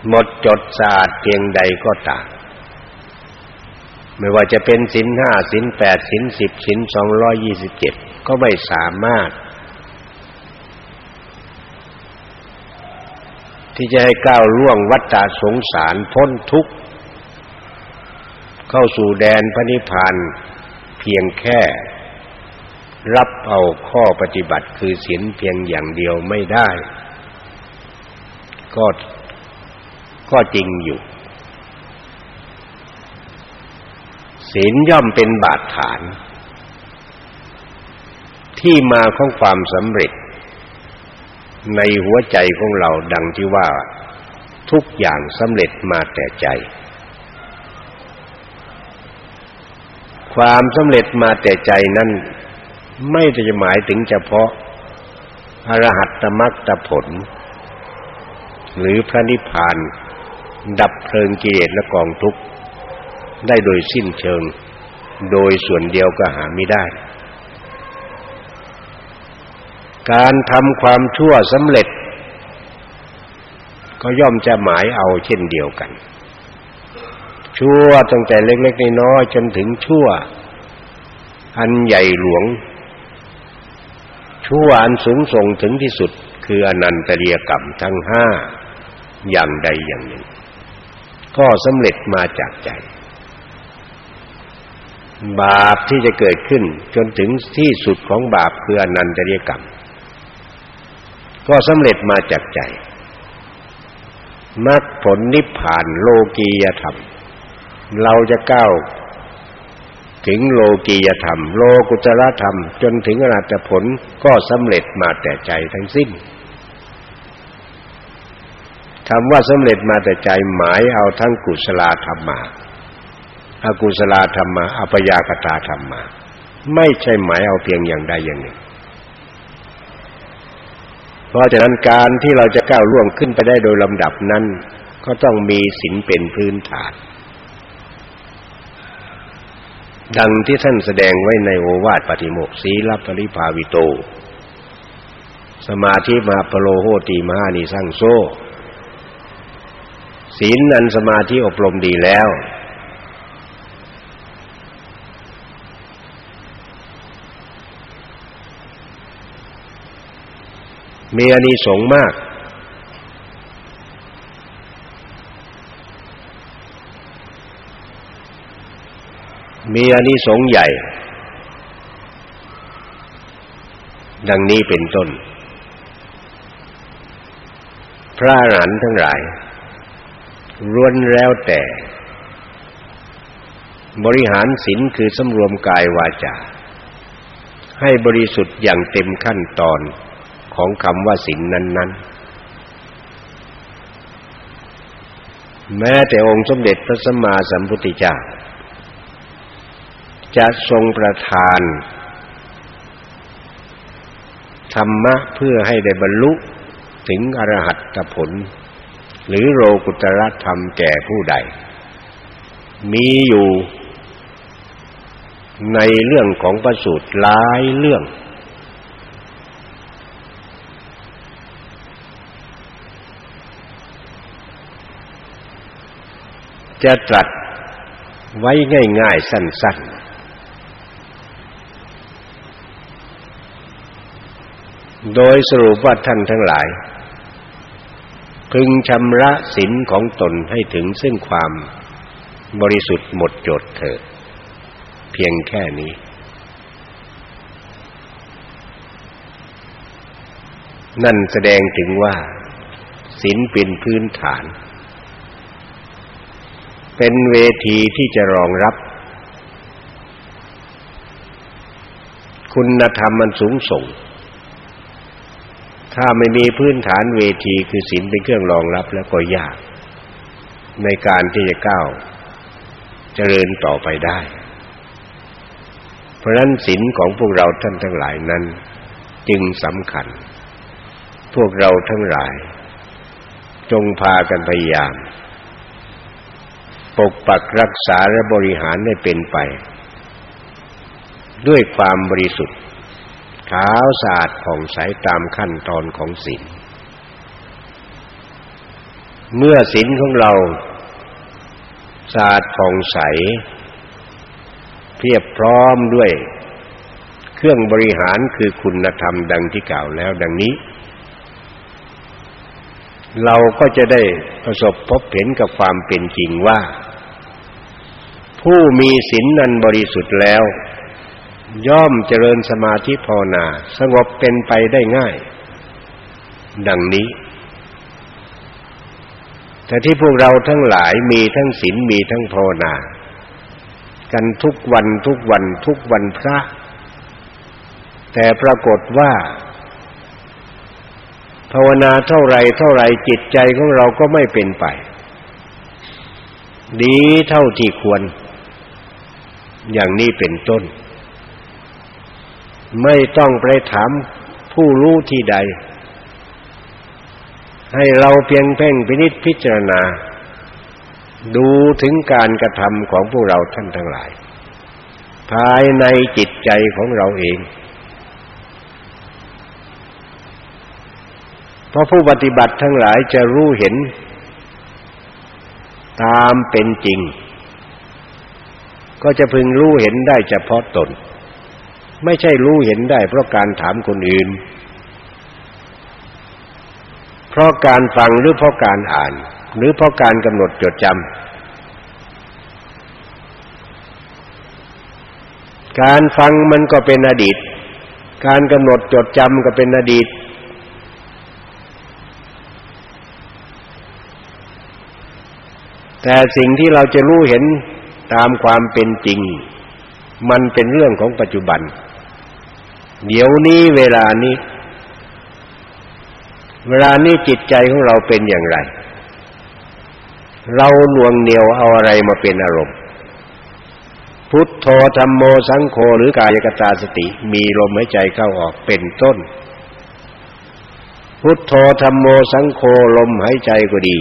หมดจดสะอาดเพียงใดก็ตามไม่ว่าจะเป็นสินห้าสินแปดสินสิบสินสองร้อยยี่สิบเจ็ดก็ไม่สามารถ ที่จะให้ก้าวล่วงวัฏฏะสงสารพ้นทุกข์ เข้าสู่แดนพระนิพพานเพียงแค่ รับเอาข้อปฏิบัติคือศีลเพียงอย่างเดียวไม่ได้ ก็ ก็จริงอยู่ ศีลย่อมเป็นบาดฐาน ที่มาของความสำเร็จ ในหัวใจของเราดังที่ว่าทุกอย่างสำเร็จมาแต่ใจ ความสำเร็จมาแต่ใจนั้นไม่ได้จะหมายถึงเฉพาะอรหัตตมรรคผล หรือพระนิพพาน ดับเพลิงกิเลสและกองทุกข์ได้โดยสิ้นเชิง โดยส่วนเดียวก็หาไม่ได้ การทำความชั่วสำเร็จ ก็ย่อมจะหมายเอาเช่นเดียวกัน ชั่วตั้งแต่เล็กๆน้อยๆจนถึงชั่ว อันใหญ่หลวง ชั่วอันสูงส่งถึงที่สุดคืออนันตเรียกรรมทั้งห้าอย่างใดอย่างหนึ่ง ก็สำเร็จมาจากใจ บาปที่จะเกิดขึ้นจนถึงที่สุดของบาปคืออนันตริยกรรม ก็สำเร็จมาจากใจมรรคผลนิพพานโลกียธรรม เราจะก้าวถึงโลกียธรรม โลกุตรธรรม จนถึงอรหัตผลก็สำเร็จมาแต่ใจทั้งสิ้น คำว่าสำเร็จมาแต่ใจหมายเอาทั้งกุศลธรรมาอกุศลธรรมะอัปยากตาธรรมะไม่ใช่หมายเอาเพียงอย่างใดอย่างหนึ่ง เพราะฉะนั้นการที่เราจะก้าวล่วงขึ้นไปได้โดยลำดับนั้น ก็ต้องมีศีลเป็นพื้นฐาน ดังที่ท่านแสดงไว้ในโอวาทปฏิโมกศีลปริภาวิโต สมาธิมาปโลโหติมหานิสังโซ ศีลนั้นสมาธิอบรมดีแล้ว มีอานิสงส์มาก มีอานิสงส์ใหญ่ ดังนี้เป็นต้น พระอรหันต์ทั้งหลาย ร้วนแล้วแต่ บริหารศีลคือสำรวมกายวาจา ให้บริสุทธิ์อย่างเต็มขั้นตอนของคำว่าศีลนนั้น ๆ แม้แต่องค์สมเด็จพระสัมมาสัมพุทธเจ้าจะทรงประทาน ธรรมะเพื่อให้ได้บรรลุถึงอรหัตผล หรือโลกุตรธรรมแก่ผู้ใด มีอยู่ในเรื่องของประสูตรหลายเรื่อง จะตรัสไว้ง่ายๆสั้น ๆ โดยสรุปว่าท่านทั้งหลาย พึงชำระศีลของตนให้ถึงซึ่งความบริสุทธิ์หมดจดเถิดเพียงแค่นี้ นั่นแสดงถึงว่าศีลเป็นพื้นฐาน เป็นเวทีที่จะรองรับ คุณธรรมมันสูงส่ง ถ้าไม่มีพื้นฐานเวทีคือศีลเป็นเครื่องรองรับแล้วก็ยาก ในการที่จะก้าวเจริญต่อไปได้ เพราะนั้นศีลของพวกเราท่านทั้งหลายนั้น จึงสำคัญ พวกเราทั้งหลาย จงพากันพยายาม ปกปักรักษาและบริหารให้เป็นไป ด้วยความบริสุทธิ์ ขาวสะอาดผ่องใสตามขั้นตอนของศีลเมื่อศีลของเราสะอาดผ่องใส เพียบพร้อมด้วย เครื่องบริหารคือคุณธรรมดังที่กล่าวแล้วดังนี้ เราก็จะได้ประสบพบเห็นกับความเป็นจริงว่า ผู้มีศีลนันบริสุทธิ์แล้ว ย่อมเจริญสมาธิภาวนา สงบเป็นไปได้ง่าย ดังนี้ แต่ที่พวกเราทั้งหลายมีทั้งศีลมีทั้งภาวนา กันทุกวันทุกวันทุกวันพระ แต่ปรากฏว่า ภาวนาเท่าไรเท่าไรจิตใจของเราก็ไม่เป็นไป ดีเท่าที่ควร อย่างนี้เป็นต้น ไม่ต้องไปถามผู้รู้ที่ใด ให้เราเพียงเพ่งพินิจพิจารณา ดูถึงการกระทำของพวกเราท่านทั้งหลาย ภายในจิตใจของเราเอง เพราะผู้ปฏิบัติทั้งหลายจะรู้เห็น ตามเป็นจริง ก็จะพึงรู้เห็นได้เฉพาะตน ไม่ใช่รู้เห็นได้เพราะการถามคนอื่น เพราะการฟังหรือเพราะการอ่าน หรือเพราะการกำหนดจดจำการฟังมันก็เป็นอดีต การกำหนดจดจำก็เป็นอดีตแต่สิ่งที่เราจะรู้เห็นตามความเป็นจริง มันเป็นเรื่องของปัจจุบัน เดี๋ยวนี้เวลานี้ เวลานี้จิตใจของเราเป็นอย่างไร เราหน่วงเหนียวเอาอะไรมาเป็นอารมณ์ พุทโธธรรมโมสังโฆหรือกายกตาสติ มีลมหายใจเข้าออกเป็นต้น พุทโธธรรมโมสังโฆลมหายใจก็ดี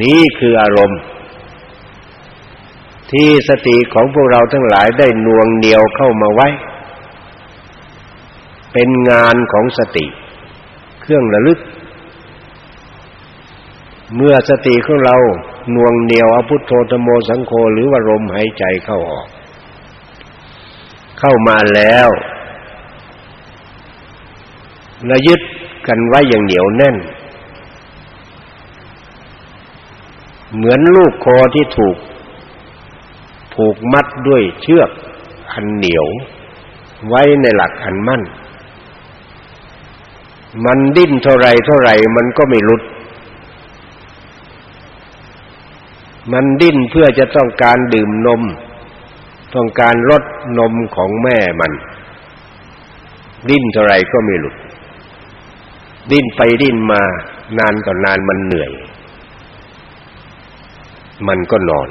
นี้คืออารมณ์ที่สติของพวกเราทั้งหลายได้น่วงเหนียวเข้ามาไว้ เป็นงานของสติ เครื่องระลึก เมื่อสติของเราหน่วงเหนียวอพุทโธธโมสังโฆหรือว่าลมหายใจเข้าออก เข้ามาแล้วและยึดกันไว้อย่างเหนียวแน่น เหมือนลูกคอที่ถูก ผูกมัดด้วยเชือกอันเหนียว ไว้ในหลักอันมั่น มันดิ้นเท่าไรเท่าไรมันก็ไม่หลุด มันดิ้นเพื่อจะต้องการดื่มนม ต้องการรดนมของแม่มัน ดิ้นเท่าไรก็ไม่หลุด ดิ้นไปดิ้นมานานต่อนานมันเหนื่อย มันก็นอน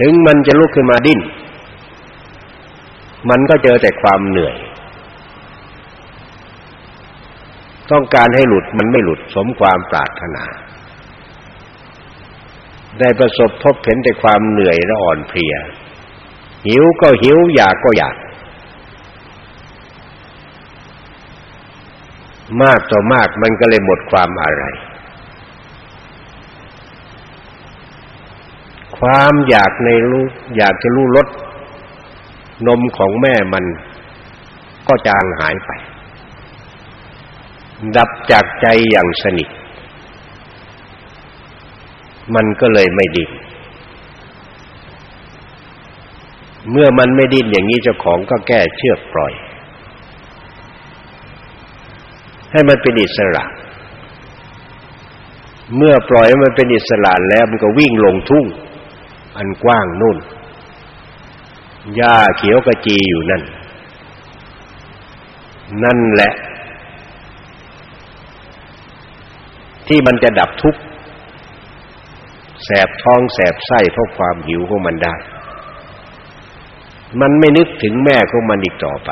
ถึงมันจะลุกขึ้นมาดิ้น มันก็เจอแต่ความเหนื่อย ต้องการให้หลุดมันไม่หลุดสมความปรารถนา ได้ประสบพบเห็นแต่ความเหนื่อยและอ่อนเพลีย หิวก็หิว อยากก็อยาก มากต่อมากมันก็เลยหมดความอะไร ความอยากในรู้อยากจะรู้รสนมของแม่มันก็จางหายไป ดับจากใจอย่างสนิท มันก็เลยไม่ดิ้นเมื่อมันไม่ดิ้นอย่างนี้เจ้าของก็แก้เชือกปล่อย ให้มันเป็นอิสระ เมื่อปล่อยให้มันเป็นอิสระแล้วมันก็วิ่งลงทุ่ง อันกว้างนู่นหญ้าเขียวกระจีอยู่นั่น นั่นแหละ ที่มันจะดับทุกข์แสบท้องแสบไส้เพราะความหิวของมันได้ มันไม่นึกถึงแม่ของมันอีกต่อไป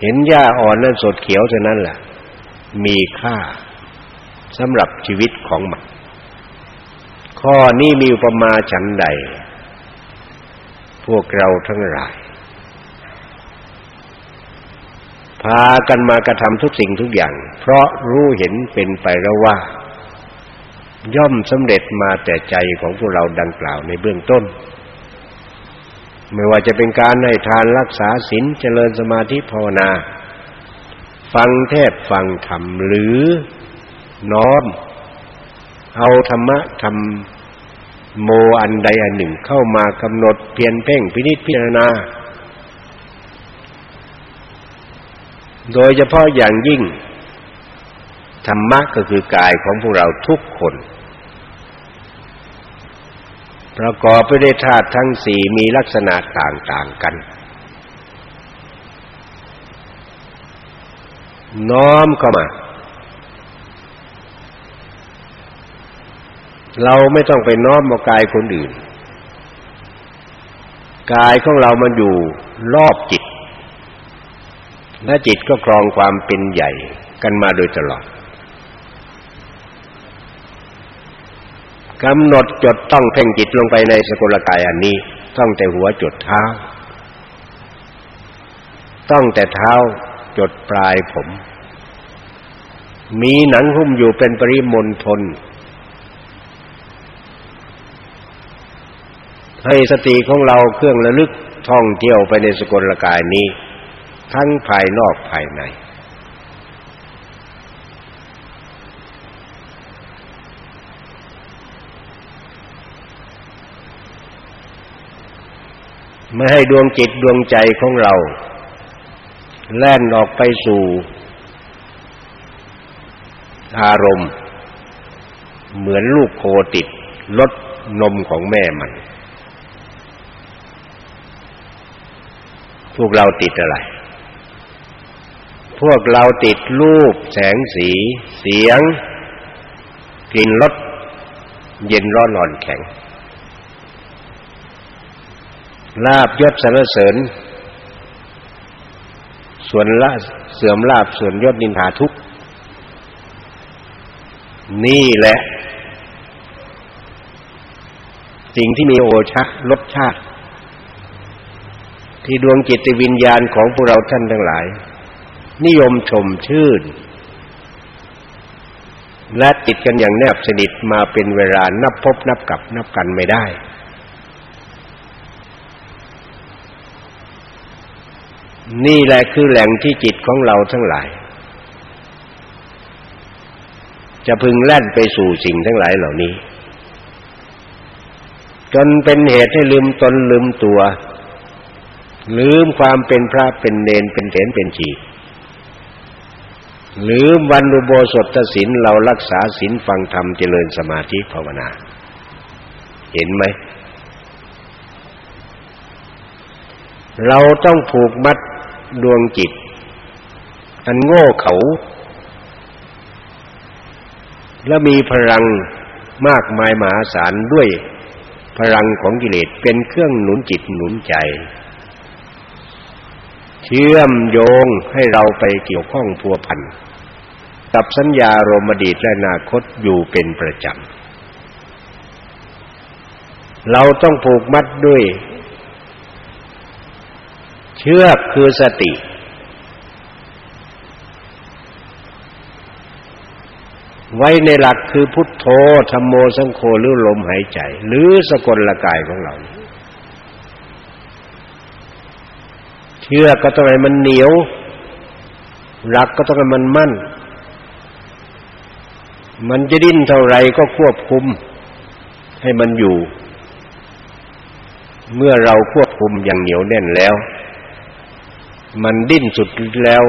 เห็นหญ้าอ่อนนั่นสดเขียวเท่านั้นแหละมีค่าสำหรับชีวิตของมัน ข้อนี้มีอุปมาฉันใด พวกเราทั้งหลาย พากันมากระทำทุกสิ่งทุกอย่าง เพราะรู้เห็นเป็นไปแล้วว่า ย่อมสำเร็จมาแต่ใจของพวกเราดังกล่าวในเบื้องต้น ไม่ว่าจะเป็นการให้ทานรักษาศีลเจริญสมาธิภาวนา ฟังเทศฟังธรรมหรือน้อม เอาธรรมะธรรมโมอันใดอันหนึ่งเข้ามากำหนดเพียนเพ่งพินิจพิจารณา โดยเฉพาะอย่างยิ่ง ธรรมะก็คือกายของพวกเราทุกคน ประกอบไปด้วยธาตุทั้งสี่มีลักษณะต่างๆกัน น้อมเข้ามา เราไม่ต้องไปน้อมมากายคนอื่น กายของเรามันอยู่รอบจิต และจิตก็ครองความเป็นใหญ่กันมาโดยตลอดกำหนดจดต้องเพ่งจิตลงไปในสกุลกายอันนี้ต้องแต่หัวจดเท้าต้องแต่เท้าจดปลายผม มีหนังหุ้มอยู่เป็นปริมณฑลให้สติของเราเครื่องระลึกท่องเที่ยวไปในสกุลกายนี้ ทั้งภายนอกภายใน ไม่ให้ดวงจิตดวงใจของเรา แล่นออกไปสู่ อารมณ์ เหมือนลูกโคติดลดนมของแม่มัน พวกเราติดอะไร พวกเราติดรูป แสงสี เสียง กลิ่นรสเย็นร้อนอ่อนแข็ง ลาบยศสรรเสริญ ส่วนละเสื่อมลาบส่วนยศนินทาทุกนี่แหละ สิ่งที่มีโอชะรสชาติ ที่ดวงจิตวิญญาณของพวกเราท่านทั้งหลาย นิยมชมชื่น และติดกันอย่างแนบสนิทมาเป็นเวลานับพบนับกับนับกันไม่ได้ นี่แหละคือแหล่งที่จิตของเราทั้งหลาย จะพึงแล่นไปสู่สิ่งทั้งหลายเหล่านี้ จนเป็นเหตุให้ลืมตนลืมตัวลืมความเป็นพระเป็นเนนเป็นเถรเป็นชี ลืมวันอุโบสถศีลเรารักษาศีลฟังธรรมเจริญสมาธิภาวนา เห็นไหม เราต้องผูกมัดดวงจิต อันโง่เขา และมีพลังมากมายมหาศาลด้วยพลังของกิเลสเป็นเครื่องหนุนจิตหนุนใจ เชื่อมโยงให้เราไปเกี่ยวข้องพัวพันกับสัญญาโรมดีตและอนาคตอยู่เป็นประจำ เราต้องผูกมัดด้วย เชือกคือสติ ไว้ในหลักคือพุทโธธรรมโมสังโฆหรือลมหายใจ หรือสกลกายของเรา เชื่อก็ต้องให้มันเหนียว หลักก็ต้องให้มันมั่น มันจะดิ้นเท่าไรก็ควบคุม ให้มันอยู่ เมื่อเราควบคุมอย่างเหนียวแน่นแล้ว มันดิ้นสุดแล้ว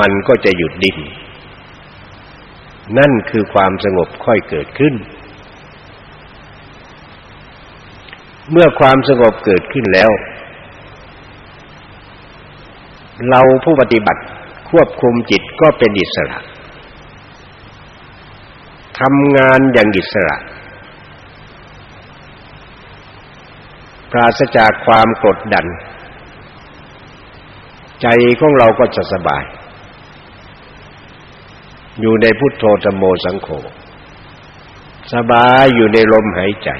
มันก็จะหยุดดิ้นนั่นคือความสงบค่อยเกิดขึ้น เมื่อความสงบเกิดขึ้นแล้ว เราผู้ปฏิบัติควบคุมจิตก็เป็นอิสระทำงานอย่างอิสระ ปราศจากความกดดัน ใจของเราก็จะสบาย อยู่ในพุทโธธรรมโมสังโฆสบายอยู่ในลมหายใจ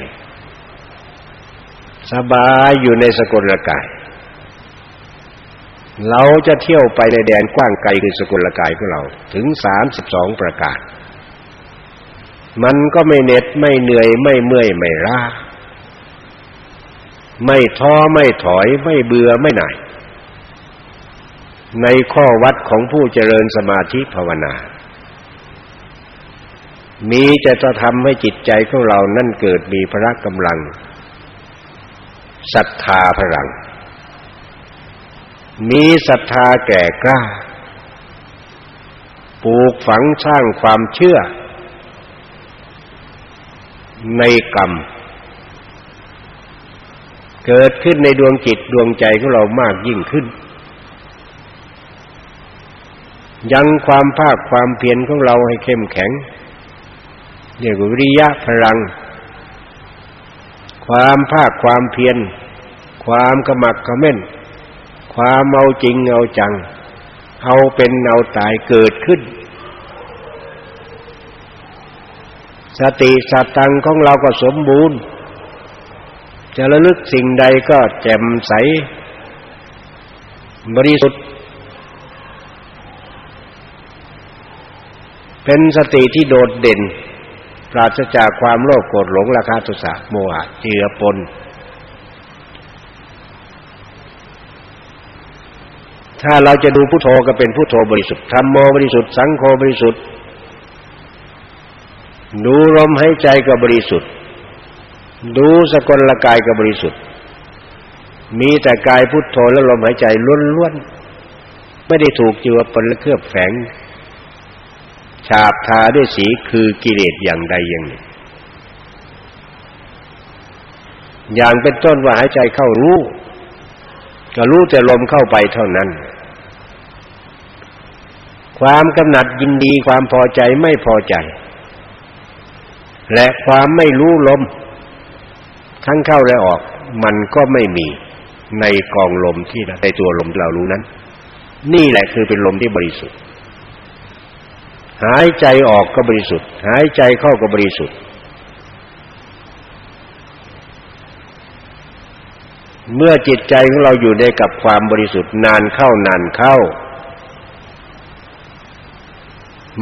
สบายอยู่ในสกลกาย เราจะเที่ยวไปในแดนกว้างไกลคือสกุลกายของเราถึงสามสิบสองประการ มันก็ไม่เหน็ดไม่เหนื่อยไม่เมื่อยไม่ล้าไม่ท้อไม่ถอยไม่เบื่อไม่หน่าย ในข้อวัดของผู้เจริญสมาธิภาวนา มีจะจะทำให้จิตใจของเรานั่นเกิดมีพละกำลังศรัทธาพลัง มีศรัทธาแก่กล้า ปลูกฝังสร้างความเชื่อ ในกรรม เกิดขึ้นในดวงจิตดวงใจของเรามากยิ่งขึ้น ยังความภาคความเพียรของเราให้เข้มแข็งเรียกว่าวิริยะพลัง ความภาคความเพียรความกระหมักกระเม่น ความเอาจริงเอาจัง เอาเป็นเอาตายเกิดขึ้น สติสตังของเราก็สมบูรณ์ จะระลึกสิ่งใดก็แจ่มใส บริสุทธิ์ เป็นสติที่โดดเด่น ปราศจากความโลภโกรธหลงราคะโทสะโมหะเจือปน ถ้าเราจะดูพุทโธก็เป็นพุทโธบริสุทธิ์ธรรมโมบริสุทธิ์สังโฆบริสุทธิ์ดูลมหายใจก็บริสุทธิ์ ดูสกลกายก็บริสุทธิ์ มีแต่กายพุทโธและลมหายใจล้วนๆไม่ได้ถูกจือปนและเคลือบแฝงฉาบทาด้วยสีคือกิเลสอย่างใดอย่างหนึ่ง อย่างเป็นต้นว่าหายใจเข้ารู้ ก็รู้แต่ลมเข้าไปเท่านั้น ความกำหนัดยินดีความพอใจไม่พอใจ และความไม่รู้ลม ทั้งเข้าและออก มันก็ไม่มีในกองลมที่ในตัวลมเรารู้นั้น นี่แหละคือเป็นลมที่บริสุทธิ์ หายใจออกก็บริสุทธิ์ หายใจเข้าก็บริสุทธิ์ เมื่อจิตใจของเราอยู่ในกับความบริสุทธิ์นานเข้านานเข้า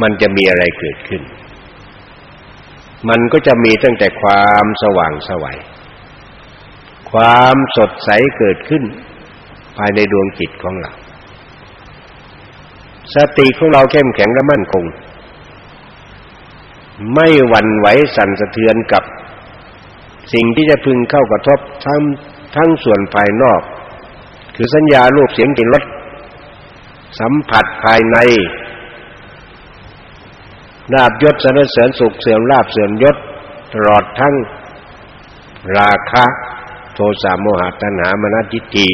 มันจะมีอะไรเกิดขึ้น มันก็จะมีตั้งแต่ความสว่างสวัยความสดใสเกิดขึ้น ภายในดวงจิตของเรา สติของเราเข้มแข็งและมั่นคง ไม่หวั่นไหวสั่นสะเทือนกับสิ่งที่จะพึงเข้ากระทบทั้งทั้งส่วนภายนอก คือสัญญารูปเสียงกลิ่นรสสัมผัสภายใน ลาบยศสนเสริญสุขเสื่อมลาบเสื่อมยศตลอดทั้งราคะโทสะโมหะตัณหามนทิฏฐิ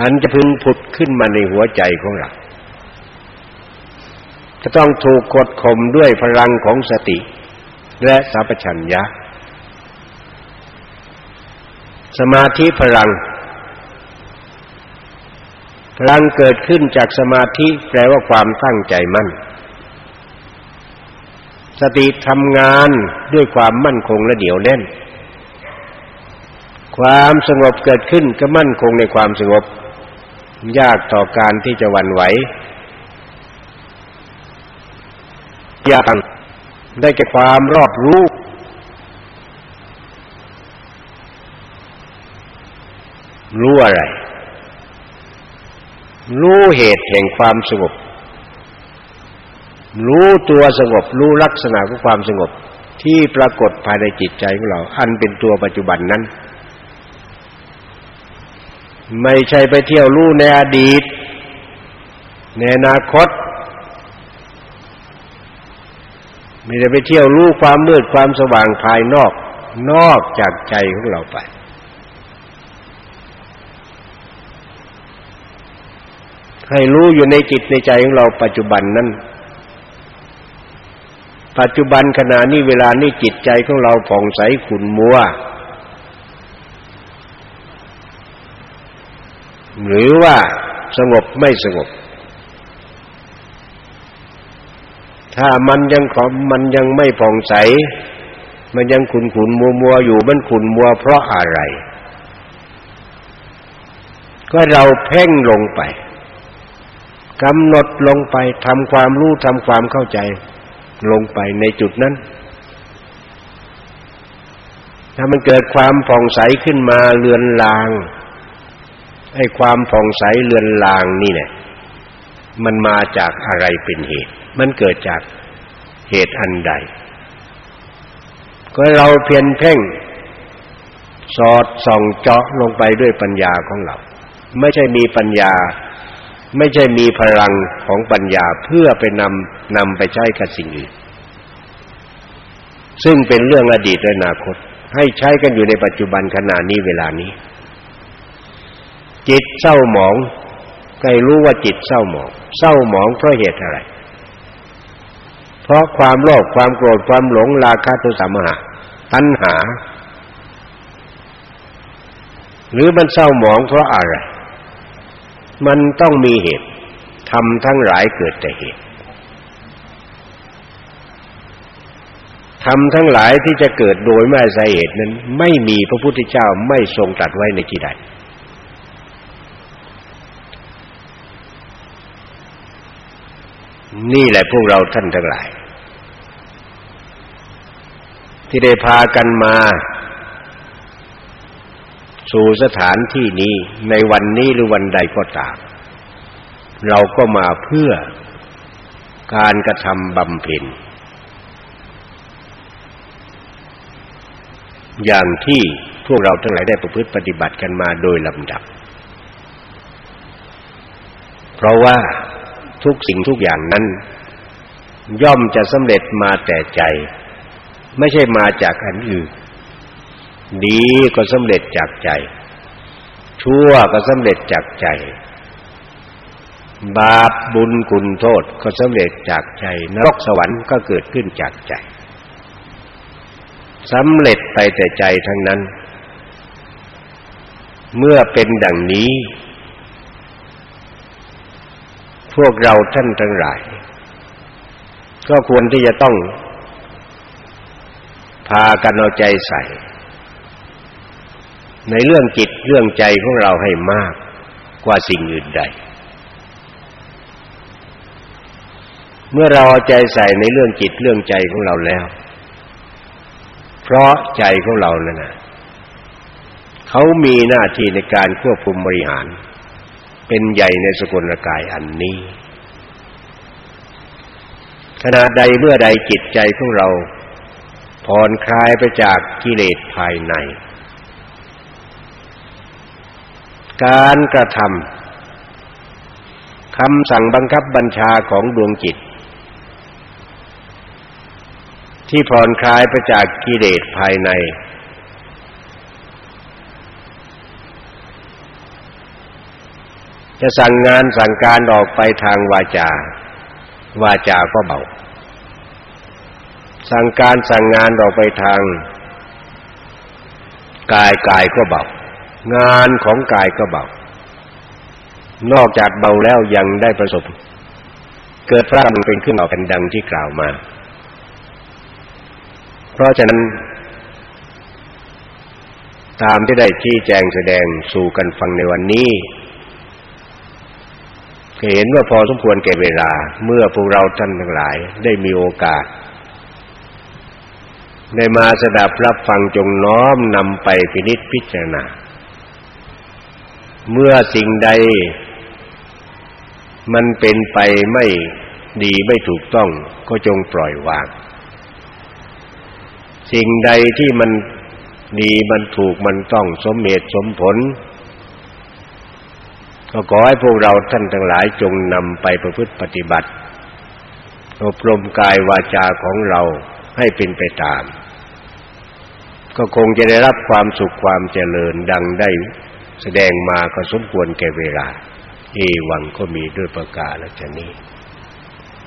อันจะพึงผุดขึ้นมาในหัวใจของเราจะต้องถูกกดข่มด้วยพลังของสติ และสัพชัญญะ สมาธิพลัง พลังเกิดขึ้นจากสมาธิแปลว่าความตั้งใจมั่น สติทำงานด้วยความมั่นคงและเดี่ยวแน่น ความสงบเกิดขึ้นก็มั่นคงในความสงบ ยากต่อการที่จะหวั่นไหวยากได้แก่ความรอบรู้รู้อะไร รู้เหตุแห่งความสงบ รู้ตัวสงบ รู้ลักษณะของความสงบ ที่ปรากฏภายในจิตใจของเรา อันเป็นตัวปัจจุบันนั้น ไม่ใช่ไปเที่ยวรู้ในอดีต ในอนาคต ไม่ได้ไปเที่ยวรู้ความมืดความสว่างภายนอก นอกจากใจของเราไปให้รู้อยู่ในจิตในใจของเราปัจจุบันนั้น ปัจจุบันขณะนี้เวลานี้จิตใจของเราผ่องใสขุ่นมัว หรือว่าสงบไม่สงบ ถ้ามันยังขอมันยังไม่ผ่องใส มันยังขุนขุนมัวมัวอยู่มันขุนมัวเพราะอะไร ก็เราเพ่งลงไปกำหนดลงไปทำความรู้ทำความเข้าใจ ลงไปในจุดนั้น ถ้ามันเกิดความผ่องใสขึ้นมาเลือนลางไอ้ความผ่องใสเลือนลางนี่เนี่ยมันมาจากอะไรเป็นเหตุ มันเกิดจากเหตุอันใด ก็เราเพียนเพ่ง สอดส่องเจาะลงไปด้วยปัญญาของเรา ไม่ใช่มีปัญญา ไม่ใช่มีพลังของปัญญาเพื่อไปนำ นำไปใช้กับสิ่งอื่นซึ่งเป็นเรื่องอดีตและอนาคต ให้ใช้กันอยู่ในปัจจุบันขณะนี้เวลานี้ จิตเศร้าหมองใครรู้ว่าจิตเศร้าหมอง เศร้าหมองเพราะเหตุอะไร เพราะความโลภความโกรธความหลงราคะโทสะโมหะตัณหา หรือมันเศร้าหมองเพราะอะไร มันต้องมีเหตุทำทั้งหลายเกิดแต่เหตุ ทำทั้งหลายที่จะเกิดโดยไม่ใช่เหตุนั้น ไม่มีพระพุทธเจ้าไม่ทรงตรัสไว้ในที่ใด นี่แหละพวกเราท่านทั้งหลาย ที่ได้พากันมา สู่สถานที่นี้ในวันนี้หรือวันใดก็ตามเราก็มาเพื่อการกระทำบำเพ็ญ อย่างที่พวกเราทั้งหลายได้ประพฤติปฏิบัติกันมาโดยลำดับ เพราะว่าทุกสิ่งทุกอย่างนั้น ย่อมจะสำเร็จมาแต่ใจ ไม่ใช่มาจากอันอื่น ดีก็สำเร็จจากใจ ชั่วก็สำเร็จจากใจ บาปบุญคุณโทษก็สำเร็จจากใจ นรกสวรรค์ก็เกิดขึ้นจากใจ สำเร็จไปแต่ใจทั้งนั้น เมื่อเป็นดังนี้ พวกเราท่านทั้งหลาย ก็ควรที่จะต้อง พากันเอาใจใส่ ในเรื่องจิตเรื่องใจของเราให้มากกว่าสิ่งอื่นใด เมื่อเราเอาใจใส่ในเรื่องจิตเรื่องใจของเราแล้ว เพราะใจของเรานั่นนะเขามีหน้าที่ในการควบคุมบริหาร เป็นใหญ่ในสกุลกายอันนี้ขณะใดเมื่อใดจิตใจของเราผ่อนคลายไปจากกิเลสภายใน การกระทำคำสั่งบังคับบัญชาของดวงจิต ที่ผ่อนคลายไปจากกิเลสภายใน จะสั่งงานสั่งการออกไปทางวาจา วาจาก็เบา สั่งการสั่งงานออกไปทาง กายกายก็เบา งานของกายก็เบา นอกจากเบาแล้วยังได้ประสบ เกิดพระมันเป็นขึ้นต่อกันดังที่กล่าวมา เพราะฉะนั้น ตามที่ได้ชี้แจงแสดงสู่กันฟังในวันนี้เห็นว่าพอสมควรแก่เวลา เมื่อพวกเราท่านทั้งหลายได้มีโอกาส ได้มาสดับรับฟังจงน้อมนำไปพินิจพิจารณา เมื่อสิ่งใด มันเป็นไปไม่ดีไม่ถูกต้องก็จงปล่อยวาง สิ่งใดที่มันดีมันถูกมันต้องสมเหตุสมผล ก็ขอให้พวกเราท่านทั้งหลายจงนำไปประพฤติปฏิบัติ อบรมกายวาจาของเราให้เป็นไปตาม ก็คงจะได้รับความสุขความเจริญดังได้แสดงมาก็สมควรแก่เวลา เอวังก็มีด้วยประกาศและนี้